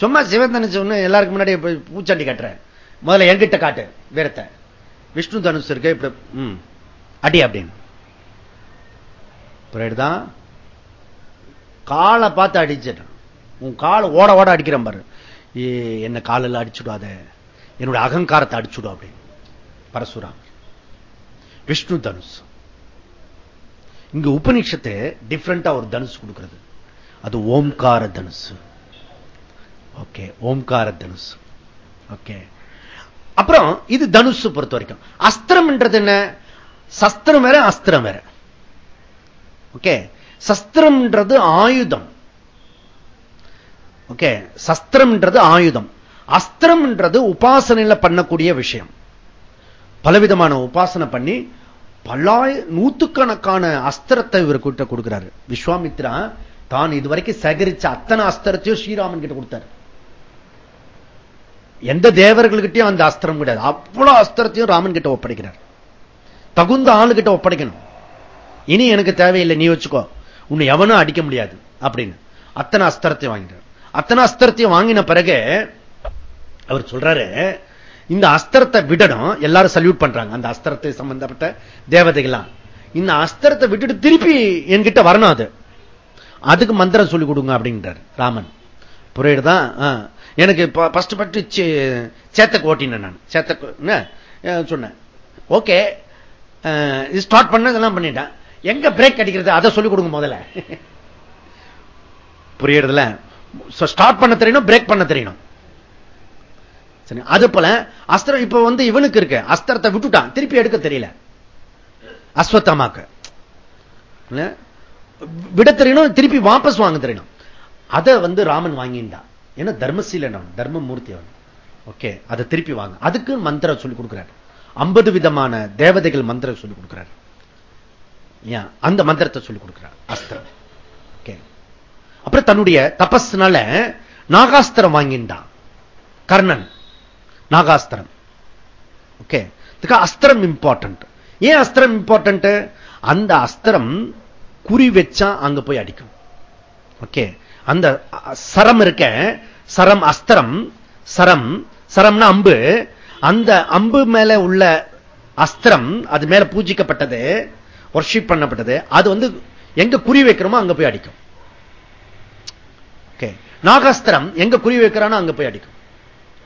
சும்மா சிவன் தனுசு ஒண்ணு எல்லாருக்கும் முன்னாடி பூச்சாண்டி கட்டுறேன். முதல்ல என்கிட்ட காட்டு வீரத்தை. விஷ்ணு தனுசு இருக்கு இப்படி அடி அப்படின்னு. தான் காலை பார்த்து அடிச்சிட்டான். உன் காலை ஓட ஓட அடிக்கிறேன் பாரு. என்ன காலில் அடிச்சுடாத? என்னுடைய அகங்காரத்தை அடிச்சுடும் அப்படின்னு. பரசுராம். விஷ்ணு தனுஷ். இங்க உபநிஷத்து டிஃப்ரெண்டா ஒரு தனுஷ் கொடுக்கிறது. அது ஓம்கார தனுசு. ஓகே ஓம்கார தனுசு. ஓகே. அப்புறம் இது தனுசு பொறுத்த வரைக்கும் அஸ்திரம்ன்றது என்ன? சஸ்திரம் வேற அஸ்திரம் வேற. ஓகே. சஸ்திரம்ன்றது ஆயுதம். ஓகே. சஸ்திரம்ன்றது ஆயுதம். அஸ்திரம்ன்றது உபாசனையில பண்ணக்கூடிய விஷயம். பலவிதமான உபாசனை பண்ணி பல்லாய நூத்துக்கணக்கான அஸ்திரத்தை இவர் கூட்ட கொடுக்கிறாரு. விஸ்வாமித்ரா தான் இதுவரைக்கும் சேகரிச்ச அத்தனை அஸ்திரத்தையும் ஸ்ரீராமன் கிட்ட கொடுத்தார். எந்த தேவர்கள்கிட்டையும் அந்த அஸ்திரம் கிடையாது. அவ்வளவு அஸ்திரத்தையும் ராமன் கிட்ட ஒப்படைக்கிறார். தகுந்த ஆளுகிட்ட ஒப்படைக்கணும். இனி எனக்கு தேவையில்லை நீ வச்சுக்கோ. உன்னை எவனும் அடிக்க முடியாது அப்படின்னு. அத்தனை அஸ்திரத்தையும் வாங்கினார் அத்தனை அஸ்திரத்தையும் வாங்கின பிறகு அவர் சொல்றாரு இந்த அஸ்திரத்தை விடணும் எல்லாரும் சல்யூட் பண்றாங்க. அந்த அஸ்திரத்தை சம்பந்தப்பட்ட தேவதைகள்லாம். இந்த அஸ்திரத்தை விட்டுட்டு திருப்பி என்கிட்ட வரணும் அது. அதுக்கு மந்திரம் சொல்லிக் கொடுங்க அப்படின்றார் ராமன். புரியுதுதான் எனக்கு பஸ்ட் பட்டு சேத்தக்கு ஓட்டினேன் நான். சேத்தக்கு சொன்னேன். ஓகே. ஸ்டார்ட் பண்ண இதெல்லாம் பண்ணிட்டேன். எங்க பிரேக் அடிக்கிறது? அதை சொல்லிக் கொடுங்க முதல்ல. புரியறதுல? ஸ்டார்ட் பண்ண தெரியணும் பிரேக் பண்ண தெரியணும். சரி அது போல அஸ்திரம் இப்ப வந்து இவனுக்கு இருக்கு. அஸ்திரத்தை விட்டுட்டான். திருப்பி எடுக்க தெரியல. அஸ்வத்தமாக்கு. விட தெரியணும் திருப்பி வாபஸ் வாங்க தெரியணும். அதை வந்து ராமன் வாங்கிட்டான் ஏன்னா தர்மசீலன் அவன் தர்மமூர்த்தி அவன். ஓகே அதை திருப்பி வாங்க. அதுக்கு மந்திரம் சொல்லி கொடுக்கிறார். ஐம்பது விதமான தேவதைகள் மந்திரம் சொல்லி கொடுக்கிறார். அந்த மந்திரத்தை சொல்லி கொடுக்கிறார் அஸ்திரம். அப்புறம் தன்னுடைய தபஸ்னால நாகாஸ்திரம் வாங்கிட்டான் கர்ணன் நாகாஸ்திரம். ஓகே. அஸ்திரம் இம்பார்ட்டன்ட் ஏன் அஸ்திரம் இம்பார்ட்டன்ட் அந்த அஸ்திரம் குறி வச்சா அங்க போய் அடிக்கும். ஓகே அந்த சரம் இருக்க சரம் அஸ்திரம் சரம் சரம்னா அம்பு. அந்த அம்பு மேல உள்ள அஸ்திரம் அது மேல பூஜிக்கப்பட்டது ஒர்ஷிப் பண்ணப்பட்டது அது வந்து எங்க குறி வைக்கிறோமோ அங்க போய் அடிக்கும். ஓகே நாகாஸ்திரம் எங்க குறி வைக்கிறானோ அங்க போய் அடிக்கும்.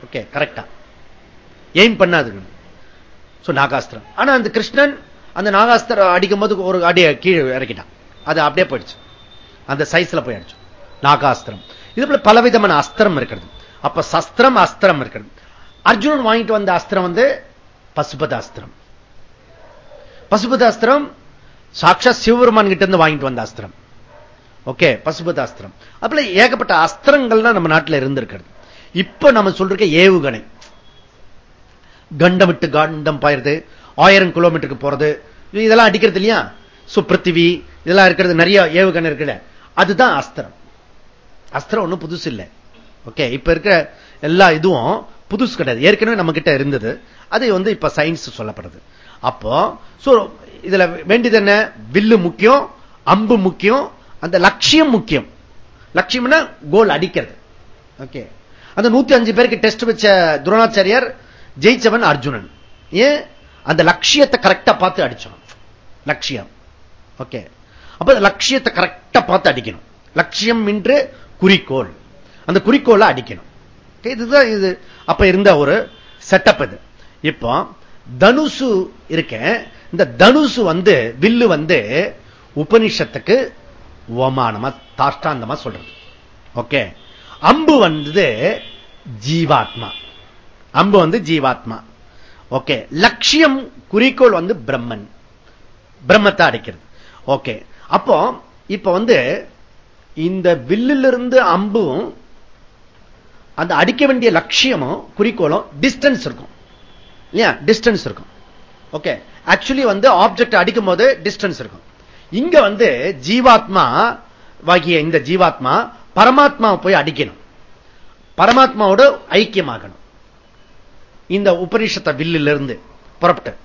ஓகே கரெக்டா எய்ம் பண்ணாது நாகாஸ்திரம். ஆனா அந்த கிருஷ்ணன் அந்த நாகாஸ்திரம் அடிக்கும் போது ஒரு அடிய கீழே இறக்கிட்டான். அது அப்படியே போயிடுச்சு. அந்த சைஸ்ல போய் நாகாஸ்திரம். இது போல பலவிதமான அஸ்திரம் இருக்கிறது. அப்ப சஸ்திரம் அஸ்திரம் இருக்கிறது. அர்ஜுனன் வாங்கிட்டு வந்த அஸ்திரம் வந்து பசுபதாஸ்திரம் பசுபதாஸ்திரம் சாட்சா சிவபெருமான் கிட்ட இருந்து வாங்கிட்டு வந்த அஸ்திரம். ஓகே பசுபதாஸ்திரம் அப்பல ஏகப்பட்ட அஸ்திரங்கள்லாம் நம்ம நாட்டில் இருந்திருக்கிறது. இப்ப நம்ம சொல்ற ஏவுகணை. கண்டம் விட்டு கண்டம் பாயிருது ஆயிரம் கிலோமீட்டருக்கு போறது இதெல்லாம் அடிக்கிறது இல்லையா? சுப்ரத்திவி இதெல்லாம் இருக்கிறது நிறைய ஏவுகணை இருக்குல்ல. அதுதான் அஸ்திரம். அஸ்திரம் ஒன்றும் புதுசு இல்லை. ஓகே இப்ப இருக்கிற எல்லா இதுவும் புதுசு கிடையாது. ஏற்கனவே நம்ம கிட்ட இருந்தது. அது வந்து இப்ப சயின்ஸ் சொல்லப்படுது. அப்போ இதுல வேண்டியது என்ன? வில்லு முக்கியம் அம்பு முக்கியம் அந்த லட்சியம் முக்கியம். லட்சியம்னா கோல் அடிக்கிறது. ஓகே அந்த நூத்தி அஞ்சு பேருக்கு டெஸ்ட் வச்ச துரோணாச்சாரியர் ஜெயிச்சவன் அர்ஜுனன். ஏன்? அந்த லட்சியத்தை கரெக்டா பார்த்து அடிச்சான் லட்சியம். ஓகே அப்ப லட்சியத்தை கரெக்டா பார்த்து அடிக்கணும். லட்சியம் என்று குறிக்கோள். அந்த குறிக்கோளை அடிக்கணும். இதுதான் இது. அப்ப இருந்த ஒரு செட்டப் இது. இப்போ தனுசு இருக்க. இந்த தனுசு வந்து வில்லு வந்து உபனிஷத்துக்கு உமானமா தாஷ்டாந்தமா சொல்றது. ஓகே அம்பு வந்து ஜீவாத்மா. அம்பு வந்து ஜீவாத்மா. ஓகே லட்சியம் குறிக்கோள் வந்து பிரம்மன். பிரம்மத்தை அடைக்கிறது. ஓகே. அப்போ இப்ப வந்து இந்த வில்லிலிருந்து அம்பும் அந்த அடிக்க வேண்டிய லட்சியமும் குறிக்கோளும் டிஸ்டன்ஸ் இருக்கும். இல்லையா? டிஸ்டன்ஸ் இருக்கும். ஓகே. ஆக்சுவலி வந்து ஆப்ஜெக்ட் அடிக்கும் போது டிஸ்டன்ஸ் இருக்கும். இங்க வந்து ஜீவாத்மா வாகிய இந்த ஜீவாத்மா பரமாத்மாவை போய் அடிக்கணும். பரமாத்மாவோட ஐக்கியமாகணும். இந்த உபனிஷத்தை வில்லில் இருந்து புறப்பட்டு.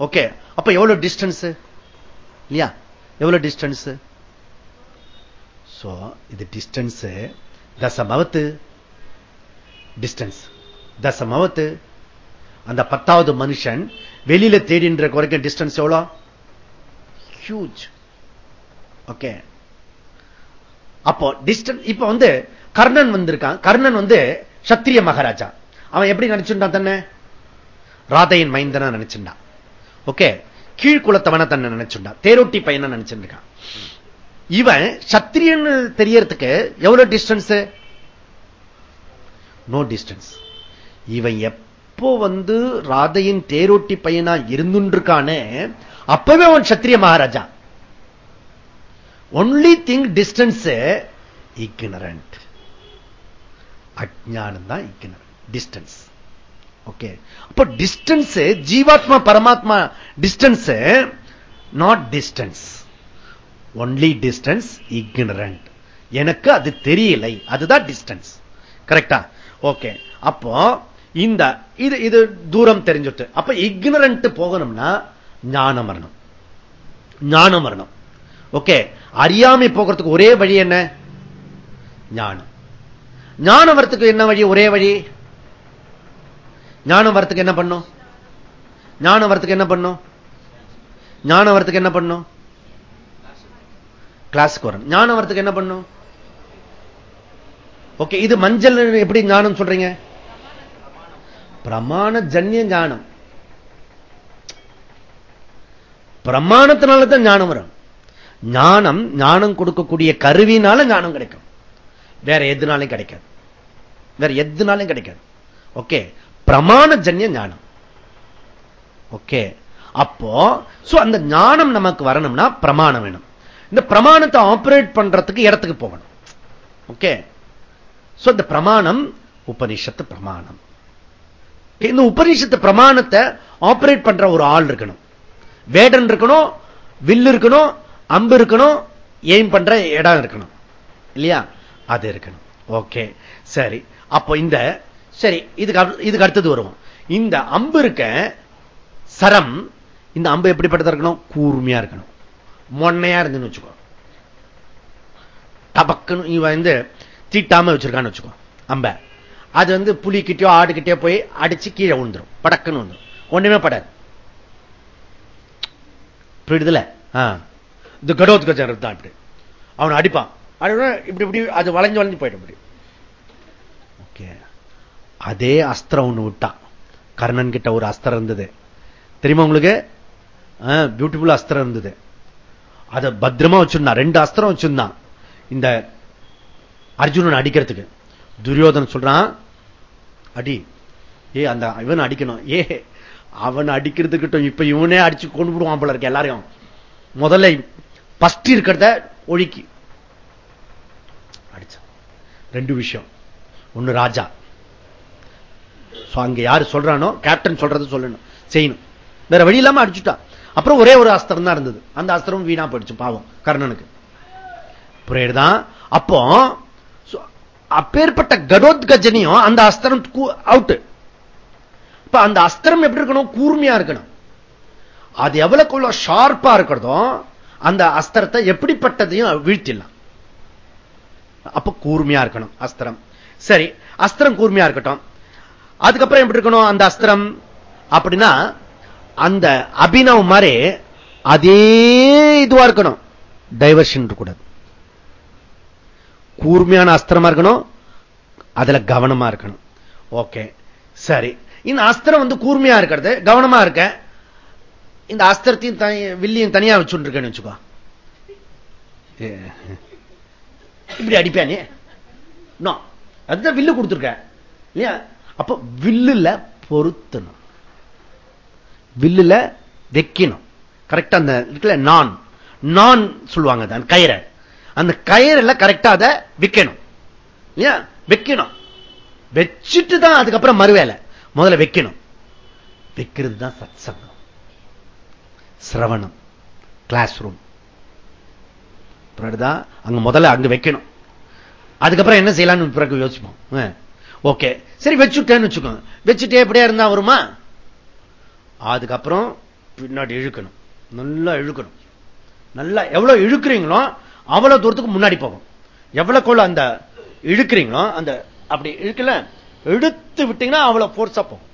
ஓகே. அப்ப எவ்வளவு டிஸ்டன்ஸ் இல்லையா? எவ்வளவு டிஸ்டன்ஸ் இது டிஸ்டன்ஸ் தசமவத்து டிஸ்டன்ஸ் தசமவத்து அந்த பத்தாவது மனுஷன் வெளியில தேடின்ற குறைக்க டிஸ்டன்ஸ் எவ்வளோ? ஹியூஜ் ஓகே அப்போ டிஸ்டன்ஸ் இப்ப வந்து கர்ணன் வந்திருக்கான். கர்ணன் வந்து சத்திரிய மகாராஜா. அவன் எப்படி நினைச்சுட்டான் தன்னை? ராதையின் மைந்தனா நினைச்சுட்டான் ஓகே கீழ்குலத்தவன தன்னை நினைச்சுட்டான். தேரோட்டி பையனை நினைச்சிருக்கான் இவன் சத்திரியன் தெரியறதுக்கு எவ்வளவு டிஸ்டன்ஸ் நோ டிஸ்டன்ஸ் இவன் எப்போ வந்து ராதையின் தேரோட்டி பையனா இருந்துருக்கானே அப்பவே அவன் சத்திரிய மகாராஜா. ஒன்லி திங் டிஸ்டன்ஸ் இக்னரண்ட் அஜானம் தான் இக்னரண்ட் டிஸ்டன்ஸ் ஓகே அப்ப டிஸ்டன்ஸ் ஜீவாத்மா பரமாத்மா distance not distance only distance ignorant எனக்கு அது தெரியலை. அதுதான் டிஸ்டன்ஸ் கரெக்டா ஓகே அப்போ இந்த இது இது தூரம் தெரிஞ்சுட்டு. அப்ப இக்னரண்ட் போகணும்னா ஞான மரணம் ஞான மரணம் ஓகே அறியாமை போகிறதுக்கு ஒரே வழி என்ன? ஞானம். ஞானம் வரத்துக்கு என்ன வழி? ஒரே வழி? ஞானம் வரத்துக்கு என்ன பண்ணும்? ஞானம் வரத்துக்கு என்ன பண்ணும்? ஞானம் வரத்துக்கு என்ன பண்ணும்? கிளாஸுக்கு வரணும் ஞானம் வரத்துக்கு என்ன பண்ணும்? ஓகே இது மஞ்சள் எப்படி ஞானம் சொல்றீங்க? பிரமாண ஜன்ய ஞானம். பிரமாணத்தினால தான் ஞானம் வரும். ஞானம் ஞானம் கொடுக்கக்கூடிய கருவினால ஞானம் கிடைக்கும். வேற எதுனாலும் கிடைக்காது. வேற எதுனாலும் கிடைக்காது. ஓகே பிரமாணஜன்ய ஞானம். ஓகே அப்போ அந்த ஞானம் நமக்கு வரணும்னா பிரமாணம் வேணும். இந்த பிரமாணத்தை ஆபரேட் பண்றதுக்கு இடத்துக்கு போகணும். ஓகே இந்த பிரமாணம் உபனிஷத்து பிரமாணம். இந்த உபனிஷத்து பிரமாணத்தை ஆபரேட் பண்ற ஒரு ஆள் இருக்கணும். வேடன் இருக்கணும் வில்லு இருக்கணும் அம்பு இருக்கணும் எய்ம் பண்ற இடம் இருக்கணும். இல்லையா? அது இருக்கணும். ஓகே சரி. அப்போ இந்த சரி இதுக்கு இதுக்கு அடுத்தது வருவோம். இந்த அம்பு இருக்க சரம் இந்த அம்பு எப்படிப்பட்டதா இருக்கணும்? கூர்மையா இருக்கணும். மொன்னையா இருந்துன்னு வச்சுக்கோ. டபக்குன்னு இவன் வந்து தீட்டாம வச்சிருக்கான்னு வச்சுக்கோ அம்ப. அது வந்து புலிக்கிட்டயோ ஆடுகிட்டயோ போய் அடிச்சு கீழே விழுந்துரும். படக்குன்னு வந்துடும் ஒண்ணுமே படாது. புரியுதுல இந்த கடோத் கஜர் தான் இப்படி. அவனை அடிப்பான். இப்படி இப்படி அது வளைஞ்சு வளைஞ்சு போயிடும் இப்படி. ஓகே. அதே அஸ்திரம் ஒண்ணு விட்டான் கர்ணன் கிட்ட ஒரு அஸ்திரம் இருந்தது. தெரியுமா உங்களுக்கு? பியூட்டிஃபுல் அஸ்திரம் இருந்தது. அதை பத்திரமா வச்சிருந்தான். ரெண்டு அஸ்திரம் வச்சிருந்தான். இந்த அர்ஜுனன் அடிக்கிறதுக்கு. துரியோதன் சொல்றான் அடி ஏ அந்த இவன் அடிக்கணும். ஏ அவன் அடிக்கிறதுக்கிட்டும் இப்ப இவனே அடிச்சு கொண்டு விடுவான் போல இருக்க எல்லாரையும். முதல்ல பஸ்ட் இருக்கிறத ஒழுக்கி. அடிச்சான். ரெண்டு விஷயம். ஒண்ணு ராஜா. அங்க யாரு சொல்றானோ கேப்டன் சொல்றது சொல்லணும். செய்யணும். வேற வழி இல்லாம அடிச்சுட்டான் அப்புறம் ஒரே ஒரு அஸ்திரம் தான் இருந்தது. அந்த அஸ்திரம் வீணா போயிடுச்சு பாவம் கர்ணனுக்கு. புரியுதுதான் அப்போ அப்பேற்பட்ட கடோத்கஜனையும் அந்த அஸ்திரம் அவுட் இப்ப அந்த அஸ்திரம் எப்படி இருக்கணும்? கூர்மையா இருக்கணும். அது எவ்வளவுக்குள்ள ஷார்ப்பா இருக்கிறதோ அந்த அஸ்திரத்தை எப்படிப்பட்டதையும் வீழ்த்திடலாம். அப்ப கூர்மையா இருக்கணும் அஸ்திரம். சரி அஸ்திரம் கூர்மையா இருக்கட்டும். அதுக்கப்புறம் எப்படி இருக்கணும் அந்த அஸ்திரம்? அப்படின்னா அந்த அபினவ் மாதிரி அதே இதுவா இருக்கணும். டைவர்ஷன் இருக்கக்கூடாது. கூர்மையான அஸ்திரமா இருக்கணும் அதுல கவனமா இருக்கணும். ஓகே சரி. இந்த அஸ்திரம் வந்து கூர்மையா இருக்கிறது கவனமா இருக்க. இந்த அஸ்திரத்தையும் வில்லியும் தனியா வச்சுருக்கேன்னு வச்சுக்கோ. இப்படி அடிப்பானே அதுதான் வில்லு கொடுத்துருக்க. இல்லையா? அப்ப வில்லுல பொருத்தணும். வில்லுல வைக்கணும். கரெக்டா அந்த இருக்குல்ல நான். நான் சொல்லுவாங்க அந்த கயிறை. அந்த கயிறில் கரெக்டா அதை விற்கணும் இல்லையா? வைக்கணும். வச்சுட்டு தான் அதுக்கப்புறம் மறுவேலை முதல்ல வைக்கணும். வைக்கிறது தான் சத் சங்கம் சிரவணம் கிளாஸ் ரூம் அங்க முதல்ல அங்க வைக்கணும். அதுக்கப்புறம் என்ன செய்யலாம்னு பிறகு யோசிப்போம். ஓகே. சரி வச்சுட்டேன்னு வச்சுக்கோங்க. வச்சுட்டே எப்படியா இருந்தா வருமா? அதுக்கப்புறம் பின்னாடி இழுக்கணும். நல்லா இழுக்கணும். நல்லா எவ்வளவு இழுக்கிறீங்களோ அவ்வளவு தூரத்துக்கு முன்னாடி போகும். எவ்வளவுக்குள்ள அந்த இழுக்கிறீங்களோ அந்த அப்படி இழுக்கல இழுத்து விட்டீங்கன்னா அவ்வளவு போர்ஸா போகும்.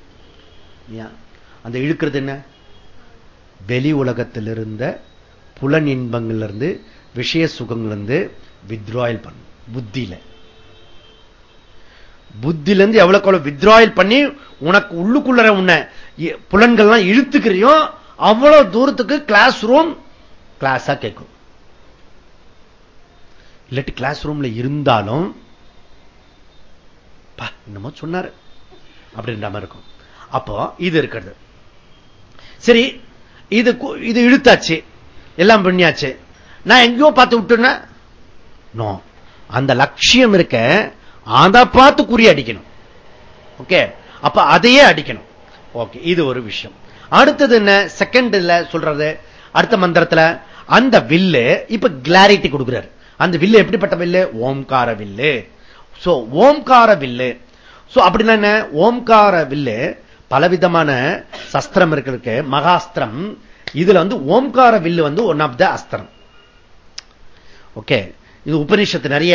அந்த இழுக்கிறது என்ன? வெளி உலகத்திலிருந்த புலன் இன்பங்கள்ல இருந்து விஷய சுகங்கள்ல இருந்து வித்ராயல் பண்ணும். புத்தியில. புத்தில இருந்து எவ்வளவு வித்ராயல் பண்ணி உனக்கு உள்ளுக்குள்ள உன்னை புலன்கள்லாம் இழுத்துக்கிறியோ அவ்வளவு தூரத்துக்கு கிளாஸ் ரூம் கிளாஸா கேட்கும். இல்லாட்டி கிளாஸ் ரூம்ல இருந்தாலும் என்னமோ சொன்னாரு. அப்படின்ற மாதிரி இருக்கும். அப்போ இது இருக்கிறது. சரி இது இது இழுத்தாச்சு. எல்லாம் பண்ணியாச்சு. நான் எங்கேயோ பார்த்து விட்டுன நோ அந்த லட்சியம் இருக்க அதை பார்த்து குறி அடிக்கணும். ஓகே அப்ப அதையே அடிக்கணும். ஓகே இது ஒரு விஷயம். அடுத்தது என்ன? செகண்ட்ல சொல்றது அடுத்த மந்திரத்துல அந்த வில்லு இப்ப கிளாரிட்டி கொடுக்கிறார். அந்த வில்லு எப்படிப்பட்ட வில்லு? ஓம்கார வில்லு. சோ ஓம்கார வில்லு. சோ அப்படின்னா என்ன? ஓம்கார வில்லு பலவிதமான சஸ்திரம் இருக்கு மகாஸ்திரம். இதுல வந்து ஓம்கார வில்லு வந்து one of the Asthiram. Okay இது உபநிஷத்து நிறைய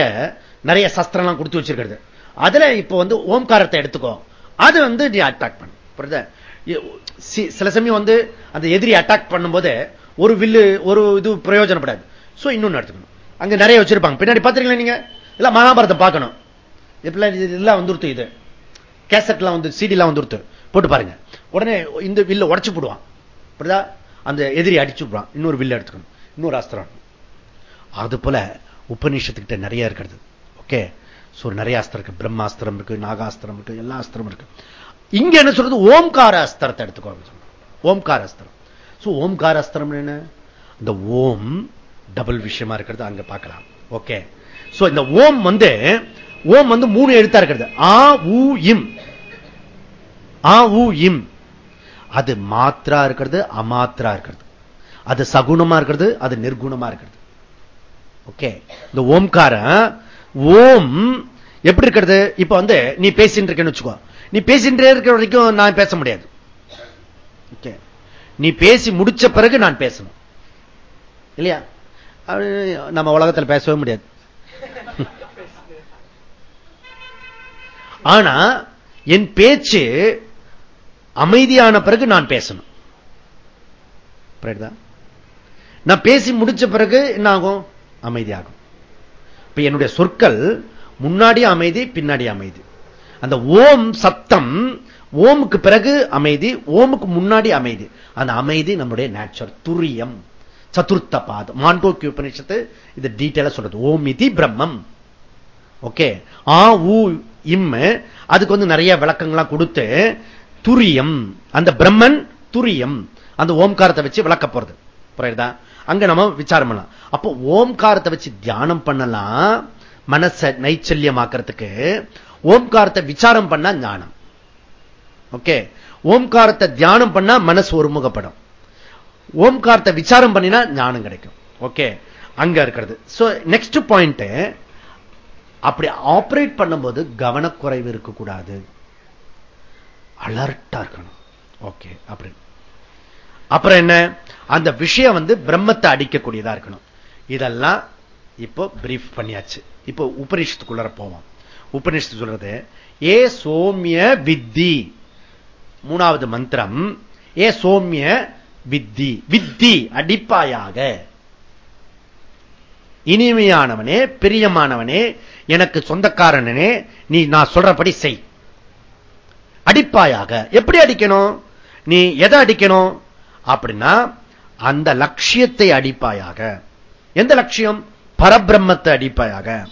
நிறைய சஸ்திரம்லாம் கொடுத்து வச்சிருக்கிறது. அதுல இப்ப வந்து ஓம்காரத்தை எடுத்துக்கோ. அது வந்து நீ அட்டாக் பண்ண. புரியுத? சில சமயம் வந்து அந்த எதிரி அட்டாக் பண்ணும்போது ஒரு வில்லு ஒரு இது பிரயோஜனப்படாது. சோ இன்னொன்னு எடுத்துக்கணும். அங்க நிறைய வச்சிருப்பாங்க. பின்னாடி பாத்துருக்கீங்களா நீங்க? இல்ல மகாபாரதம் பார்க்கணும். இதெல்லாம் வந்துருத்து இது. கேசட்லாம் வந்து சிடிலாம் வந்துருத்து. போட்டு பாருங்க. உடனே இந்த வில்ல உடச்சு போடுவான். புரியுதா? அந்த எதிரி அடிச்சு விடுவான். இன்னொரு வில்ல எடுத்துக்கணும். இன்னொரு அஸ்திரம். அது போல உபநிஷத்துக்கிட்ட நிறைய இருக்கிறது. இருக்கே. சோ நிறைய அஸ்திரம் இருக்கு. பிரம்மாஸ்திரம் இருக்கு நாகாஸ்திரம் இருக்கு எல்லா அஸ்திரம் இருக்கு. இங்க என்ன சொல்றது? ஓம்கார அஸ்திரத்தை எடுத்துக்கோ ஓம்கார அஸ்திரம். சோ ஓம்கார அஸ்திரம் என்ன? இந்த ஓம் டபுள் விஷயமா இருக்கிறது அங்க பார்க்கலாம். ஓகே. சோ இந்த ஓம் வந்து ஓம் வந்து மூணு எழுத்தா இருக்கிறது. ஆ ஊ இம். ஆ ஊ இம். அது மாத்திரா இருக்கிறது அமாத்திரா இருக்கிறது. அது சகுணமா இருக்கிறது அது நிர்குணமா இருக்கிறது. ஓகே. இந்த ஓம்கார ஓம். எப்படி இருக்கிறது? இப்ப வந்து நீ பேசிட்டு இருக்கேன்னு வச்சுக்கோ. நீ பேசிட்டு இருக்கிற வரைக்கும் நான் பேச முடியாது. ஓகே நீ பேசி முடிச்ச பிறகு நான் பேசணும். இல்லையா? நம்ம உலகத்தில் பேசவே முடியாது. <laughs> ஆனா என் பேச்சு அமைதியான பிறகு நான் பேசணும். நான் பேசி முடிச்ச பிறகு என்ன ஆகும்? அமைதியாகும். இப்ப என்னுடைய சொற்கள் முன்னாடி அமைதி பின்னாடி அமைதி. அந்த ஓம் சப்தம் ஓமுக்கு பிறகு அமைதி ஓமுக்கு முன்னாடி அமைதி. அந்த அமைதி நம்முடைய நேச்சர் துரியம் சதுர்த்த பாதம். மாண்டோக்கி உபநிஷத்து இது டீட்டெயிலா சொல்றது. ஓம் இதி பிரம்மம். ஓகே? ஆ ஊ இம் அதுக்கு வந்து நிறைய விளக்கங்கள்லாம் கொடுத்து துரியம். அந்த பிரம்மன் துரியம். அந்த ஓம்காரத்தை வச்சு விளக்க போறது. புரியுதா அங்க நம்ம விசாரம் பண்ணலாம். அப்போ ஓம்காரத்தை வச்சு தியானம் பண்ணலாம் மனசை நைச்சல்யமாக்குறதுக்கு. ஓம்காரத்தை விசாரம் பண்ணா ஞானம். ஓகே? ஓம்காரத்தை தியானம் பண்ணா மனசு ஒருமுகப்படும். ஓம்காரத்தை விசாரம் பண்ணினா ஞானம் கிடைக்கும். ஓகே? அங்க இருக்கிறது. நெக்ஸ்ட் பாயிண்ட் அப்படி ஆபரேட் பண்ணும்போது கவனக்குறைவு இருக்கக்கூடாது. அலர்ட்டா இருக்கணும். ஓகே? அப்படின்னு அப்புறம் என்ன? அந்த விஷயம் வந்து பிரம்மத்தை அடிக்கக்கூடியதா இருக்கணும். இதெல்லாம் இப்போ பிரீஃப் பண்ணியாச்சு. இப்போ உபனிஷத்துக்குள்ள போவோம். உபனிஷத்து சொல்றது ஏ சோமிய வித்தி. மூணாவது மந்திரம் ஏ சோமிய வித்தி. வித்தி அடிப்பாயாக. இனிமையானவனே பிரியமானவனே எனக்கு சொந்தக்காரனே நீ நான் சொல்றபடி செய். அடிப்பாயாக. எப்படி அடிக்கணும்? நீ எதை அடிக்கணும்? அப்படின்னா அந்த லட்சியத்தை அடிப்பாயாக. எந்த லட்சியம்? பரபிரம்மத்தை அடிப்பாயாக.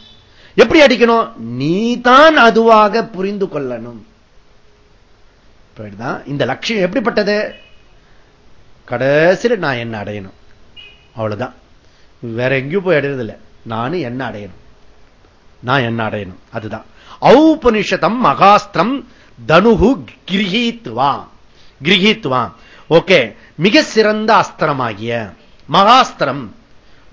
எப்படி அடிக்கணும்? நீ தான் அதுவாக புரிந்து கொள்ளணும். இந்த லட்சியம் எப்படிப்பட்டது? கடைசியில் நான் என்ன அடையணும்? அவ்வளவுதான். வேற எங்கேயும் போய் அடையறதில்லை. நானும் என்ன அடையணும்? நான் என்ன அடையணும்? அதுதான். ஔபனிஷதம் மகாஸ்திரம் தனுகு கிரகித்துவான் கிரகித்துவான் ஓகே. மிக சிறந்த அஸ்திரமாகிய மகாஸ்திரம்.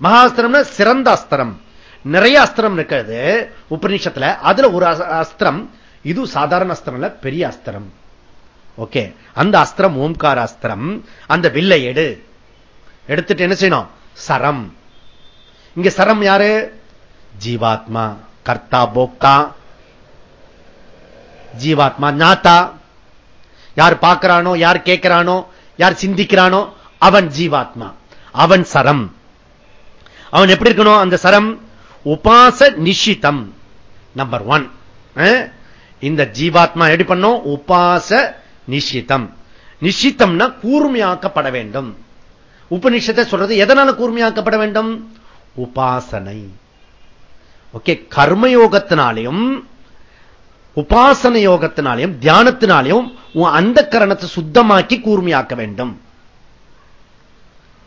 மகாஸ்திரம்னா சிறந்த அஸ்திரம். நிறைய அஸ்திரம் இருக்கிறது உபநிஷத்துல அதுல ஒரு அஸ்திரம். இது சாதாரண அஸ்திரம் இல்ல பெரிய அஸ்திரம். ஓகே. அந்த அஸ்திரம் ஓம்கார அஸ்திரம். அந்த வில்லை எடு. எடுத்துட்டு என்ன செய்யணும்? சரம். இங்க சரம் யாரு? ஜீவாத்மா. கர்த்தா போக்தா. ஜீவாத்மா ஞாத்தா. யார் பார்க்கிறானோ யார் கேட்கிறானோ யார் சிந்திக்கிறானோ அவன் ஜீவாத்மா. அவன் சரம். அவன் எப்படி இருக்கணும்? அந்த சரம் உபாச நிஷிதம். நம்பர் ஒன் இந்த ஜீவாத்மா எப்படி பண்ணும் உபாச நிஷிதம். நிஷித்தம்னா கூர்மையாக்கப்பட வேண்டும். உபநிஷத்தை சொல்றது எதனால கூர்மையாக்கப்பட வேண்டும்? உபாசனை. ஓகே கர்மயோகத்தினாலையும் உபாசன யோகத்தினாலையும் தியானத்தினாலையும் உன் அந்த கரணத்தை சுத்தமாக்கி கூர்மையாக்க வேண்டும்.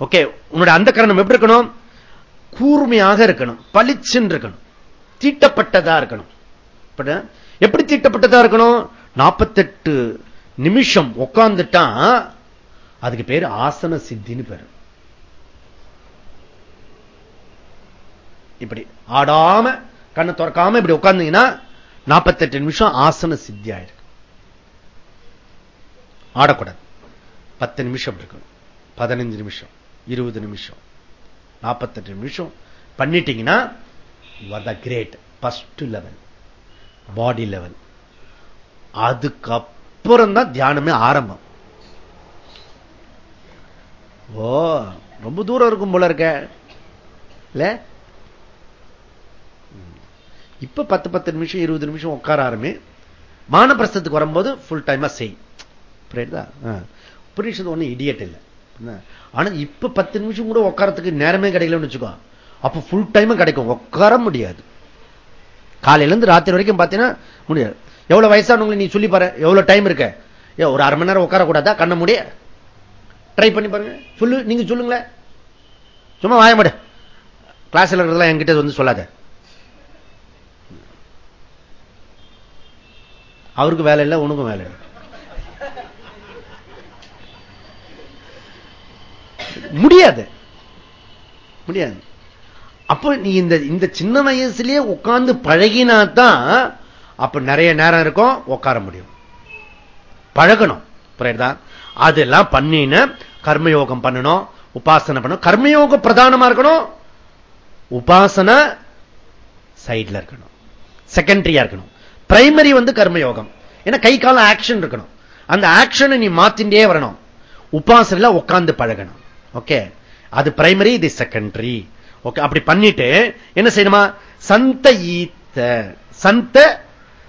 ஓகே உன்னோட அந்த கரணம் எப்படி இருக்கணும்? கூர்மையாக இருக்கணும் பளிச்சுன்னு இருக்கணும் தீட்டப்பட்டதா இருக்கணும். எப்படி தீட்டப்பட்டதா இருக்கணும்? நாற்பத்தெட்டு நிமிஷம் உட்கார்ந்துட்டா அதுக்கு பேர் ஆசன சித்தின்னு பேரு. இப்படி ஆடாம கண்ணை திறக்காம இப்படி உட்கார்ந்தீங்கன்னா நாற்பத்தெட்டு நிமிஷம் ஆசன சித்தி ஆயிருக்கு ஆடக்கூடாது. பத்து நிமிஷம் இருக்கணும். பதினஞ்சு நிமிஷம் இருபது நிமிஷம் நாற்பத்தெட்டு நிமிஷம். பண்ணிட்டீங்கன்னா great first level body level அதுக்கப்புறம் தான் தியானமே ஆரம்பம். ஓ ரொம்ப தூரம் இருக்கும் போல இருக்க. இல்ல? இப்ப பத்து பத்து நிமிஷம் இருபது நிமிஷம் உட்கார ஆரம்பி மானப்பிரஸ்தத்துக்கு வரும்போது ஃபுல் டைமா செய். புரியுதா? புரிஷது ஒன்றும் இடியட் இல்லை. ஆனா இப்ப பத்து நிமிஷம் கூட உட்காரத்துக்கு நேரமே கிடைக்கலன்னு வச்சுக்கோ. அப்ப ஃபுல் டைமும் கிடைக்கும். உட்கார முடியாது. காலையில இருந்து ராத்திரி வரைக்கும் பாத்தீங்கன்னா முடியாது. எவ்வளவு வயசானவங்களை நீ சொல்லி பாரு. எவ்வளவு டைம் இருக்க? ஒரு அரை மணி நேரம் உட்கார கூடாதா கண்ண முடிய ட்ரை பண்ணி பாருங்க. சொல்லு நீங்க சொல்லுங்களேன். சும்மா வாயமாடு கிளாஸ்ல இருக்கிறதெல்லாம் என்கிட்ட வந்து சொல்லாத. அவருக்கு வேலை இல்லை உனக்கும் வேலை இல்லை. முடியாது. முடியாது. அப்போ நீ இந்த இந்த சின்ன வயசுலயே உட்கார்ந்து பழகினா தான் அப்ப நிறைய நேரம் இருக்கும் உட்கார முடியும். பழகணும் புரியுதா? அதெல்லாம் பண்ணின கர்மயோகம் பண்ணணும் உபாசனை பண்ணணும். கர்மயோகம் பிரதானமா இருக்கணும். உபாசனை சைட்ல இருக்கணும். செகண்டரியா இருக்கணும். பிரைமரி வந்து கர்மயோகம். ஏன்னா கை கால ஆக்ஷன் இருக்கணும். அந்த ஆக்ஷனை நீ மாத்தின்றே வரணும். உபாசனையில உட்கார்ந்து பழகணும். ஓகே அது பிரைமரி இது செகண்டரி ஓகே அப்படி பண்ணிட்டு என்ன செய்யணுமா? சந்த ஈத்த. சந்த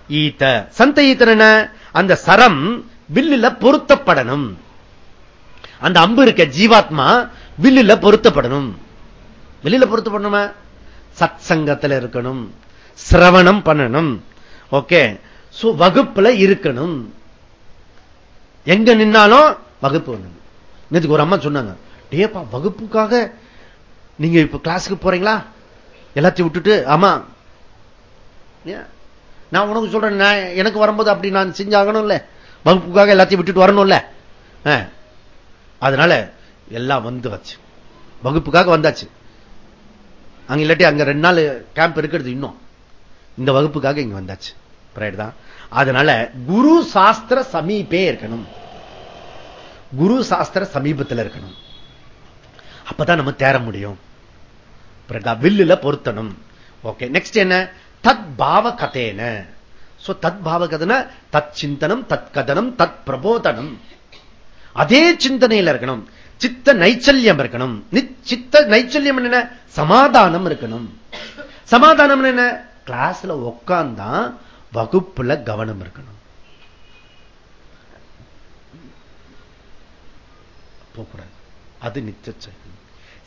ஈத்த. சந்த ஈத்தன் என்ன? அந்த சரம் வில்லுல பொருத்தப்படணும். அந்த அம்பு இருக்க ஜீவாத்மா வில்லுல பொருத்தப்படணும். வில்லுல பொருத்தப்படணுமா? சத் சங்கத்தில் இருக்கணும். சிரவணம் பண்ணணும். ஓகே. வகுப்புல இருக்கணும். எங்க நின்னாலும் வகுப்பு நேற்றுக்கு ஒரு அம்மா சொன்னாங்க டேப்பா வகுப்புக்காக நீங்க இப்ப கிளாஸுக்கு போறீங்களா? எல்லாத்தையும் விட்டுட்டு ஆமா நான் உனக்கு சொல்றேன் எனக்கு வரும்போது அப்படி நான் செஞ்சாகணும்ல. வகுப்புக்காக எல்லாத்தையும் விட்டுட்டு வரணும்ல. அதனால எல்லாம் வந்து வச்சு. வகுப்புக்காக வந்தாச்சு. அங்க இல்லாட்டி அங்க ரெண்டு நாள் கேம்ப் இருக்கிறது இன்னும். இந்த வகுப்புக்காக இங்க வந்தாச்சு. அதனால குரு சாஸ்திர சமீபே இருக்கணும். குரு சாஸ்திர சமீபத்தில் இருக்கணும். அப்பதான் நம்ம தேர முடியும். வில்லுல பொருத்தணும். ஓகே நெக்ஸ்ட் என்ன? தத் பாவ கதேன தத் பாவ கதன தத் சிந்தனம் தத் கதனம் தத் பிரபோதனம். அதே சிந்தனையில் இருக்கணும். சித்த நைச்சல்யம் இருக்கணும். சித்த நைச்சல்யம் என்ன சமாதானம் இருக்கணும். சமாதானம் என்ன? கிளாஸ்ல உட்கார்ந்தான் வகுப்புல கவனம் இருக்கணும். போகக்கூடாது. அது நிச்சய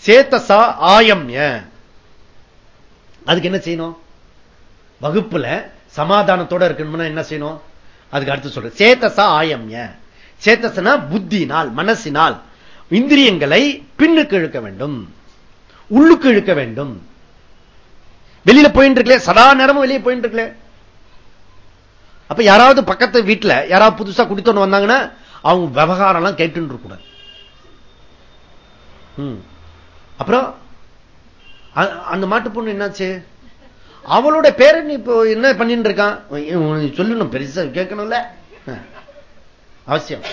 சேத்தசா ஆயம்ய அதுக்கு என்ன செய்யணும்? வகுப்புல சமாதானத்தோட இருக்கணும்னா என்ன செய்யணும்? அதுக்கு அடுத்து சொல்ற சேத்தசா ஆயம்ய சேத்தசனா புத்தினால் மனசினால் இந்திரியங்களை பின்னுக்கு இழுக்க வேண்டும். உள்ளுக்கு இழுக்க வேண்டும். வெளியில போயிட்டு இருக்கல சதா நேரமும் வெளியே போயிட்டு இருக்கல. அப்ப யாராவது பக்கத்து வீட்டில் யாராவது புதுசா குடித்தோன்னு வந்தாங்கன்னா அவங்க விவகாரம் எல்லாம் கேட்டு இருக்கக்கூடாது அப்புறம் அந்த மாட்டு பொண்ணு என்னாச்சு? அவளோட பேரை நீ இப்போ என்ன பண்ணிட்டு இருக்கான் சொல்லணும் பெருசா கேட்கணும்ல. அவசியம்.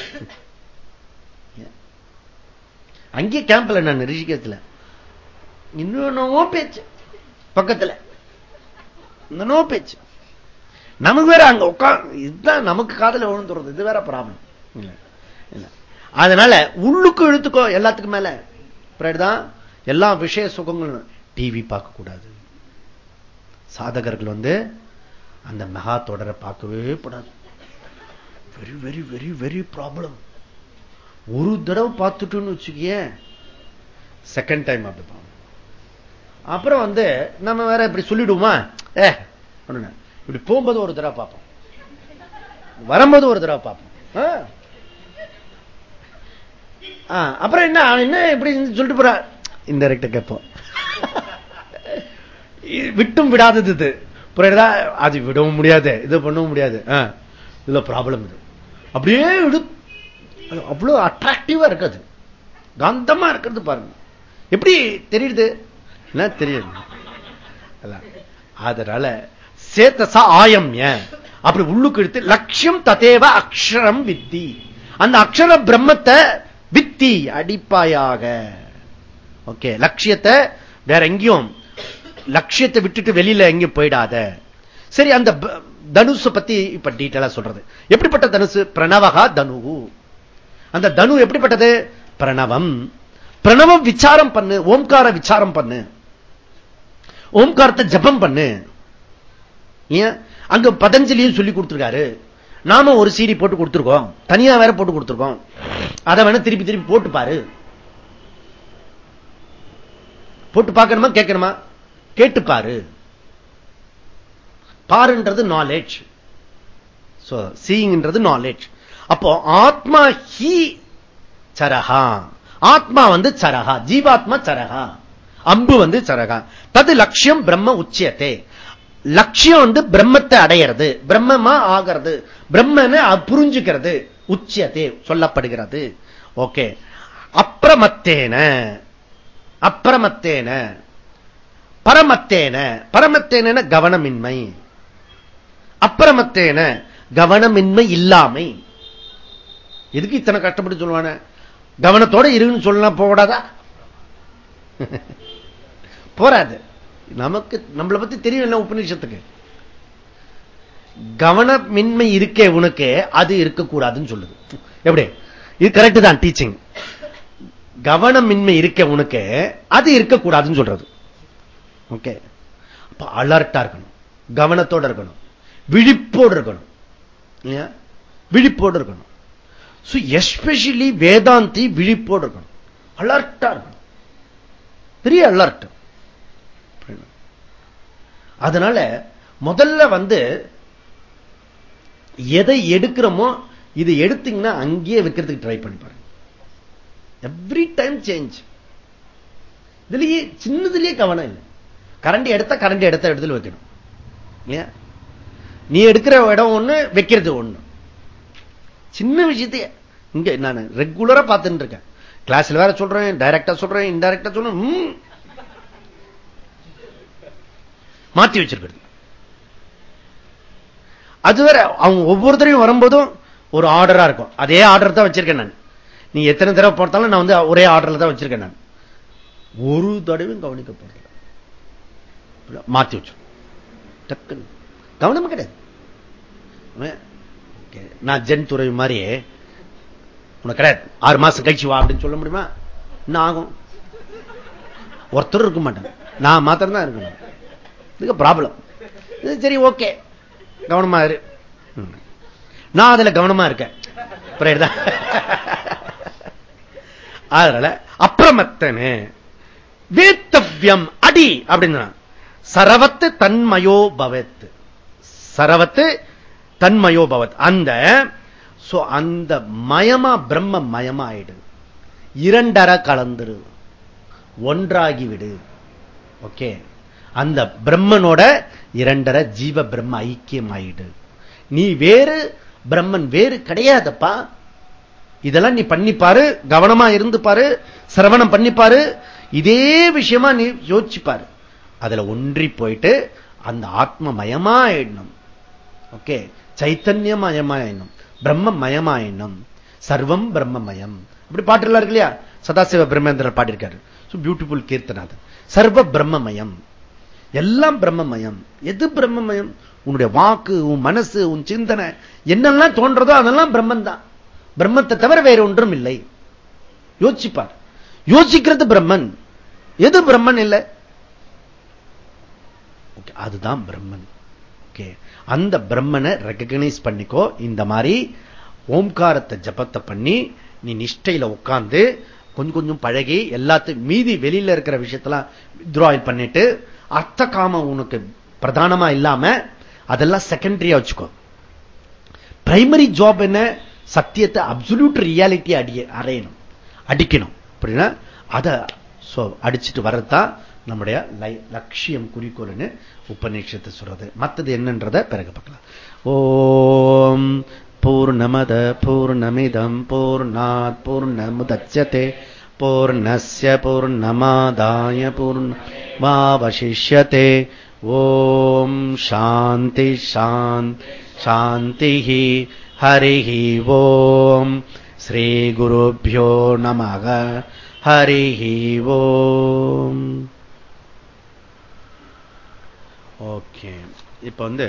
அங்கே கேம்ப்ல நான் ரிஷிகேத்துல இன்னும் பேச்சு. பக்கத்துல. இன்னோ பேச்சு. நமக்கு வேற அங்க உட்காந்து இதுதான் நமக்கு காதல விழுந்துறது இது வேற ப்ராப்ளம் அதனால உள்ளுக்கு இழுத்துக்கோ எல்லாத்துக்கும் மேல. தான் எல்லா விஷய சுகங்களும் டிவி பார்க்க கூடாது சாதகர்கள் வந்து அந்த மெகா தொடரை பார்க்கவே கூடாது. Very very very very problem ஒரு தடவை பார்த்துட்டுன்னு வச்சுக்கிய செகண்ட் டைம் அப்படி அப்புறம் வந்து நம்ம வேற இப்படி சொல்லிடுவோமா? ஏ இப்படி போகும்போது ஒரு தடவை பார்ப்போம். வரும்போது ஒரு தடவை பார்ப்போம். அப்புறம் என்ன? என்ன இப்படி சொல்லிட்டு போற? இன்டெரக்ட கேட்போம். விட்டும் விடாதது இது. புரியுதா அது விடவும் முடியாது. இது பண்ணவும் முடியாது. இதுல ப்ராப்ளம் இது. அப்படியே விடு. அவ்வளவு அட்ராக்டிவா இருக்காது. காந்தமா இருக்கிறது பாருங்க. எப்படி தெரியுது? என்ன தெரியுது? அதனால சேத்தசா ஆயம்ய. அப்படி உள்ளுக்கு எடுத்து லட்சியம் ததேவ அக்ஷரம் வித்தி. அந்த அக்ஷர பிரம்மத்தை வித்தி அடிப்பாயாக. ஓகே லட்சியத்தை வேற எங்கேயும் லட்சியத்தை விட்டுட்டு வெளியில எங்கேயும் போயிடாத. சரி அந்த தனுசு பத்தி இப்ப டீட்டெயிலா சொல்றது. எப்படிப்பட்ட தனுசு? பிரணவகா தனு. அந்த தனு எப்படிப்பட்டது? பிரணவம். பிரணவம் விசாரம் பண்ணு ஓம்கார விசாரம் பண்ணு. ஓம்காரத்தை ஜபம் பண்ணு. ஏன்? அங்க பதஞ்சலியும் சொல்லி கொடுத்திருக்காரு. நாம ஒரு சீடி போட்டு கொடுத்துருக்கோம். தனியா வேற போட்டு கொடுத்துருக்கோம். அதை வேணா திருப்பி திருப்பி போட்டு பாரு. போட்டு பார்க்கணுமா? கேட்கணுமா? கேட்டு பாரு. பாருன்றது நாலேஜ் சீயிங்ன்றது நாலேஜ் அப்போ ஆத்மா ஹி சரகா ஆத்மா வந்து சரகா ஜீவாத்மா சரகா அம்பு வந்து சரகா தது லட்சியம் பிரம்ம உச்சியத்தை லட்சியம் வந்து பிரம்மத்தை அடையிறது. பிரம்மமா ஆகிறது. பிரம்மனை புரிஞ்சுக்கிறது. உச்சியத்தை சொல்லப்படுகிறது. ஓகே. அப்பிரமத்தேன அப்பிரமத்தேன பரமத்தேன. பரமத்தேன கவனமின்மை. அப்பிரமத்தேன கவனமின்மை இல்லாமை. எதுக்கு இத்தனை கஷ்டப்பட்டு சொல்லுவான? கவனத்தோட இருக்குன்னு சொல்லலாம் போடாதா போராது நமக்கு நம்மளை பத்தி தெரியும் என்ன உபநிஷத்துக்கு. கவனமின்மை இருக்கே உனக்கு அது இருக்கக்கூடாதுன்னு சொல்லுது. எப்படி? இது கரெக்ட் தான் டீச்சிங் கவனமின்மை இருக்க உனக்கு அது இருக்கக்கூடாதுன்னு சொல்றது. ஓகே? அப்ப அலர்ட்டா இருக்கணும். கவனத்தோடு இருக்கணும். விழிப்போடு இருக்கணும். விழிப்போடு இருக்கணும். எஸ்பெஷலி வேதாந்தி விழிப்போடு இருக்கணும். அலர்ட்டா இருக்கணும். பெரிய அலர்ட் அதனால முதல்ல வந்து எதை எடுக்கிறோமோ இது எடுத்தீங்கன்னா அங்கேயே வைக்கிறதுக்கு ட்ரை பண்ணி பாருங்க. எவ்ரி டைம் சேஞ்ச் இதுலயே சின்னதுலயே கவனம் இல்லை. கரண்டி எடுத்தா கரண்டி எடுத்த இடத்துல வைக்கணும். நீ எடுக்கிற இடம் ஒண்ணு வைக்கிறது ஒண்ணு. சின்ன விஷயத்தையே இங்க நான் ரெகுலரா பார்த்துட்டு இருக்கேன். கிளாஸ்ல வேற சொல்றேன் டைரக்டா சொல்றேன் இன்டைரக்டா சொல்றேன் மாத்தி வச்சிருக்கிறது. அதுவரை அவங்க ஒவ்வொருத்தரையும் வரும்போதும் ஒரு ஆர்டரா இருக்கும். அதே ஆர்டர் தான் வச்சிருக்கேன் நான். நீ எத்தனை தடவை பார்த்தாலும் நான் வந்து ஒரே ஆர்டர்ல தான் வச்சிருக்கேன் நான். ஒரு தடவையும் கவனிக்க மாத்தி வச்சு டக்குன்னு. கவனம் கிடையாது நான் ஜென் துறை மாதிரி உனக்கு கிடையாது. ஆறு மாசம் கழிச்சு வா அப்படின்னு சொல்ல முடியுமா? என்ன ஆகும்? ஒருத்தர் இருக்க மாட்டேன் நான் மாத்திரம் தான் இருக்கணும். இதுக்கு ப்ராப்ளம் சரி ஓகே கவனமா இரு. நான் அதுல கவனமா இருக்கேன். அதனால அப்பிரமத்தனு வேத்தவ்யம் அடி அப்படின்னு சரவத்து தன்மயோ பவத். சரவத்து தன்மயோ பவத். அந்த அந்த மயமா பிரம்ம மயமா ஆயிடு இரண்டர கலந்துரு. ஒன்றாகி விடு ஓகே அந்த பிரம்மனோட இரண்டரை ஜீவ பிரம்ம ஐக்கியம் ஆயிடு நீ வேறு பிரம்மன் வேறு கிடையாதப்பா. இதெல்லாம் நீ பண்ணிப்பாரு கவனமா இருந்து பாரு சிரவணம் பண்ணிப்பாரு இதே விஷயமா நீ யோசிச்சுப்பாரு. அதுல ஒன்றி போயிட்டு அந்த ஆத்ம மயமாயிடணும் ஓகே? சைத்தன்யமயமாயிடணும். பிரம்ம மயமாயிடணும் சர்வம் பிரம்மமயம். அப்படி பாட்டு இருக்கு இல்லையா? சதாசிவ பிரம்மேந்திரர் பாடியிருக்காரு. பியூட்டிஃபுல் கீர்த்தனாதன் சர்வ பிரம்மமயம். எல்லாம் பிரம்மமயம். எது பிரம்மமயம்? உன்னுடைய வாக்கு உன் மனசு உன் சிந்தனை என்னெல்லாம் தோன்றதோ அதெல்லாம் பிரம்மன் தான் பிரம்மத்தை தவிர வேற ஒன்றும் இல்லை. யோசிப்பார். யோசிக்கிறது பிரம்மன். எது பிரம்மன் இல்லை? அதுதான் பிரம்மன். ஓகே அந்த பிரம்மனை ரெக்கக்னைஸ் பண்ணிக்கோ. இந்த மாதிரி ஓம்காரத்தை ஜபத்தை பண்ணி நீ நிஷ்டையில உட்கார்ந்து கொஞ்சம் கொஞ்சம் பழகி எல்லாத்தையும் மீதி வெளியில இருக்கிற விஷயத்தெல்லாம் வித்ராயல் பண்ணிட்டு அர்த்த காமம் உனக்கு பிரதானமா இல்லாம அதெல்லாம் செகண்டரியா வச்சுக்கோ. பிரைமரி ஜாப் என்ன? சத்தியத்தை அப்சுலூட் ரியாலிட்டி அடிய அறையணும் அடிக்கணும். அப்படின்னா அதை அடிச்சுட்டு வர்றதுதான் நம்முடைய லட்சியம் குறிக்கோள்னு உபநிஷத்தை சொல்றது. மத்தது என்னன்றத பிறகு பார்க்கலாம். ஓம் பூர்ணமத பூர்ணமிதம் பூர்ணாத் पूर्णस्य पूर्णमादाय पूर्णमावशिष्यते ॐ शान्ति शान् शान्तिः हरिः ॐ श्रीगुरुभ्यो नमः हरिः ஓகே இப்போ வந்து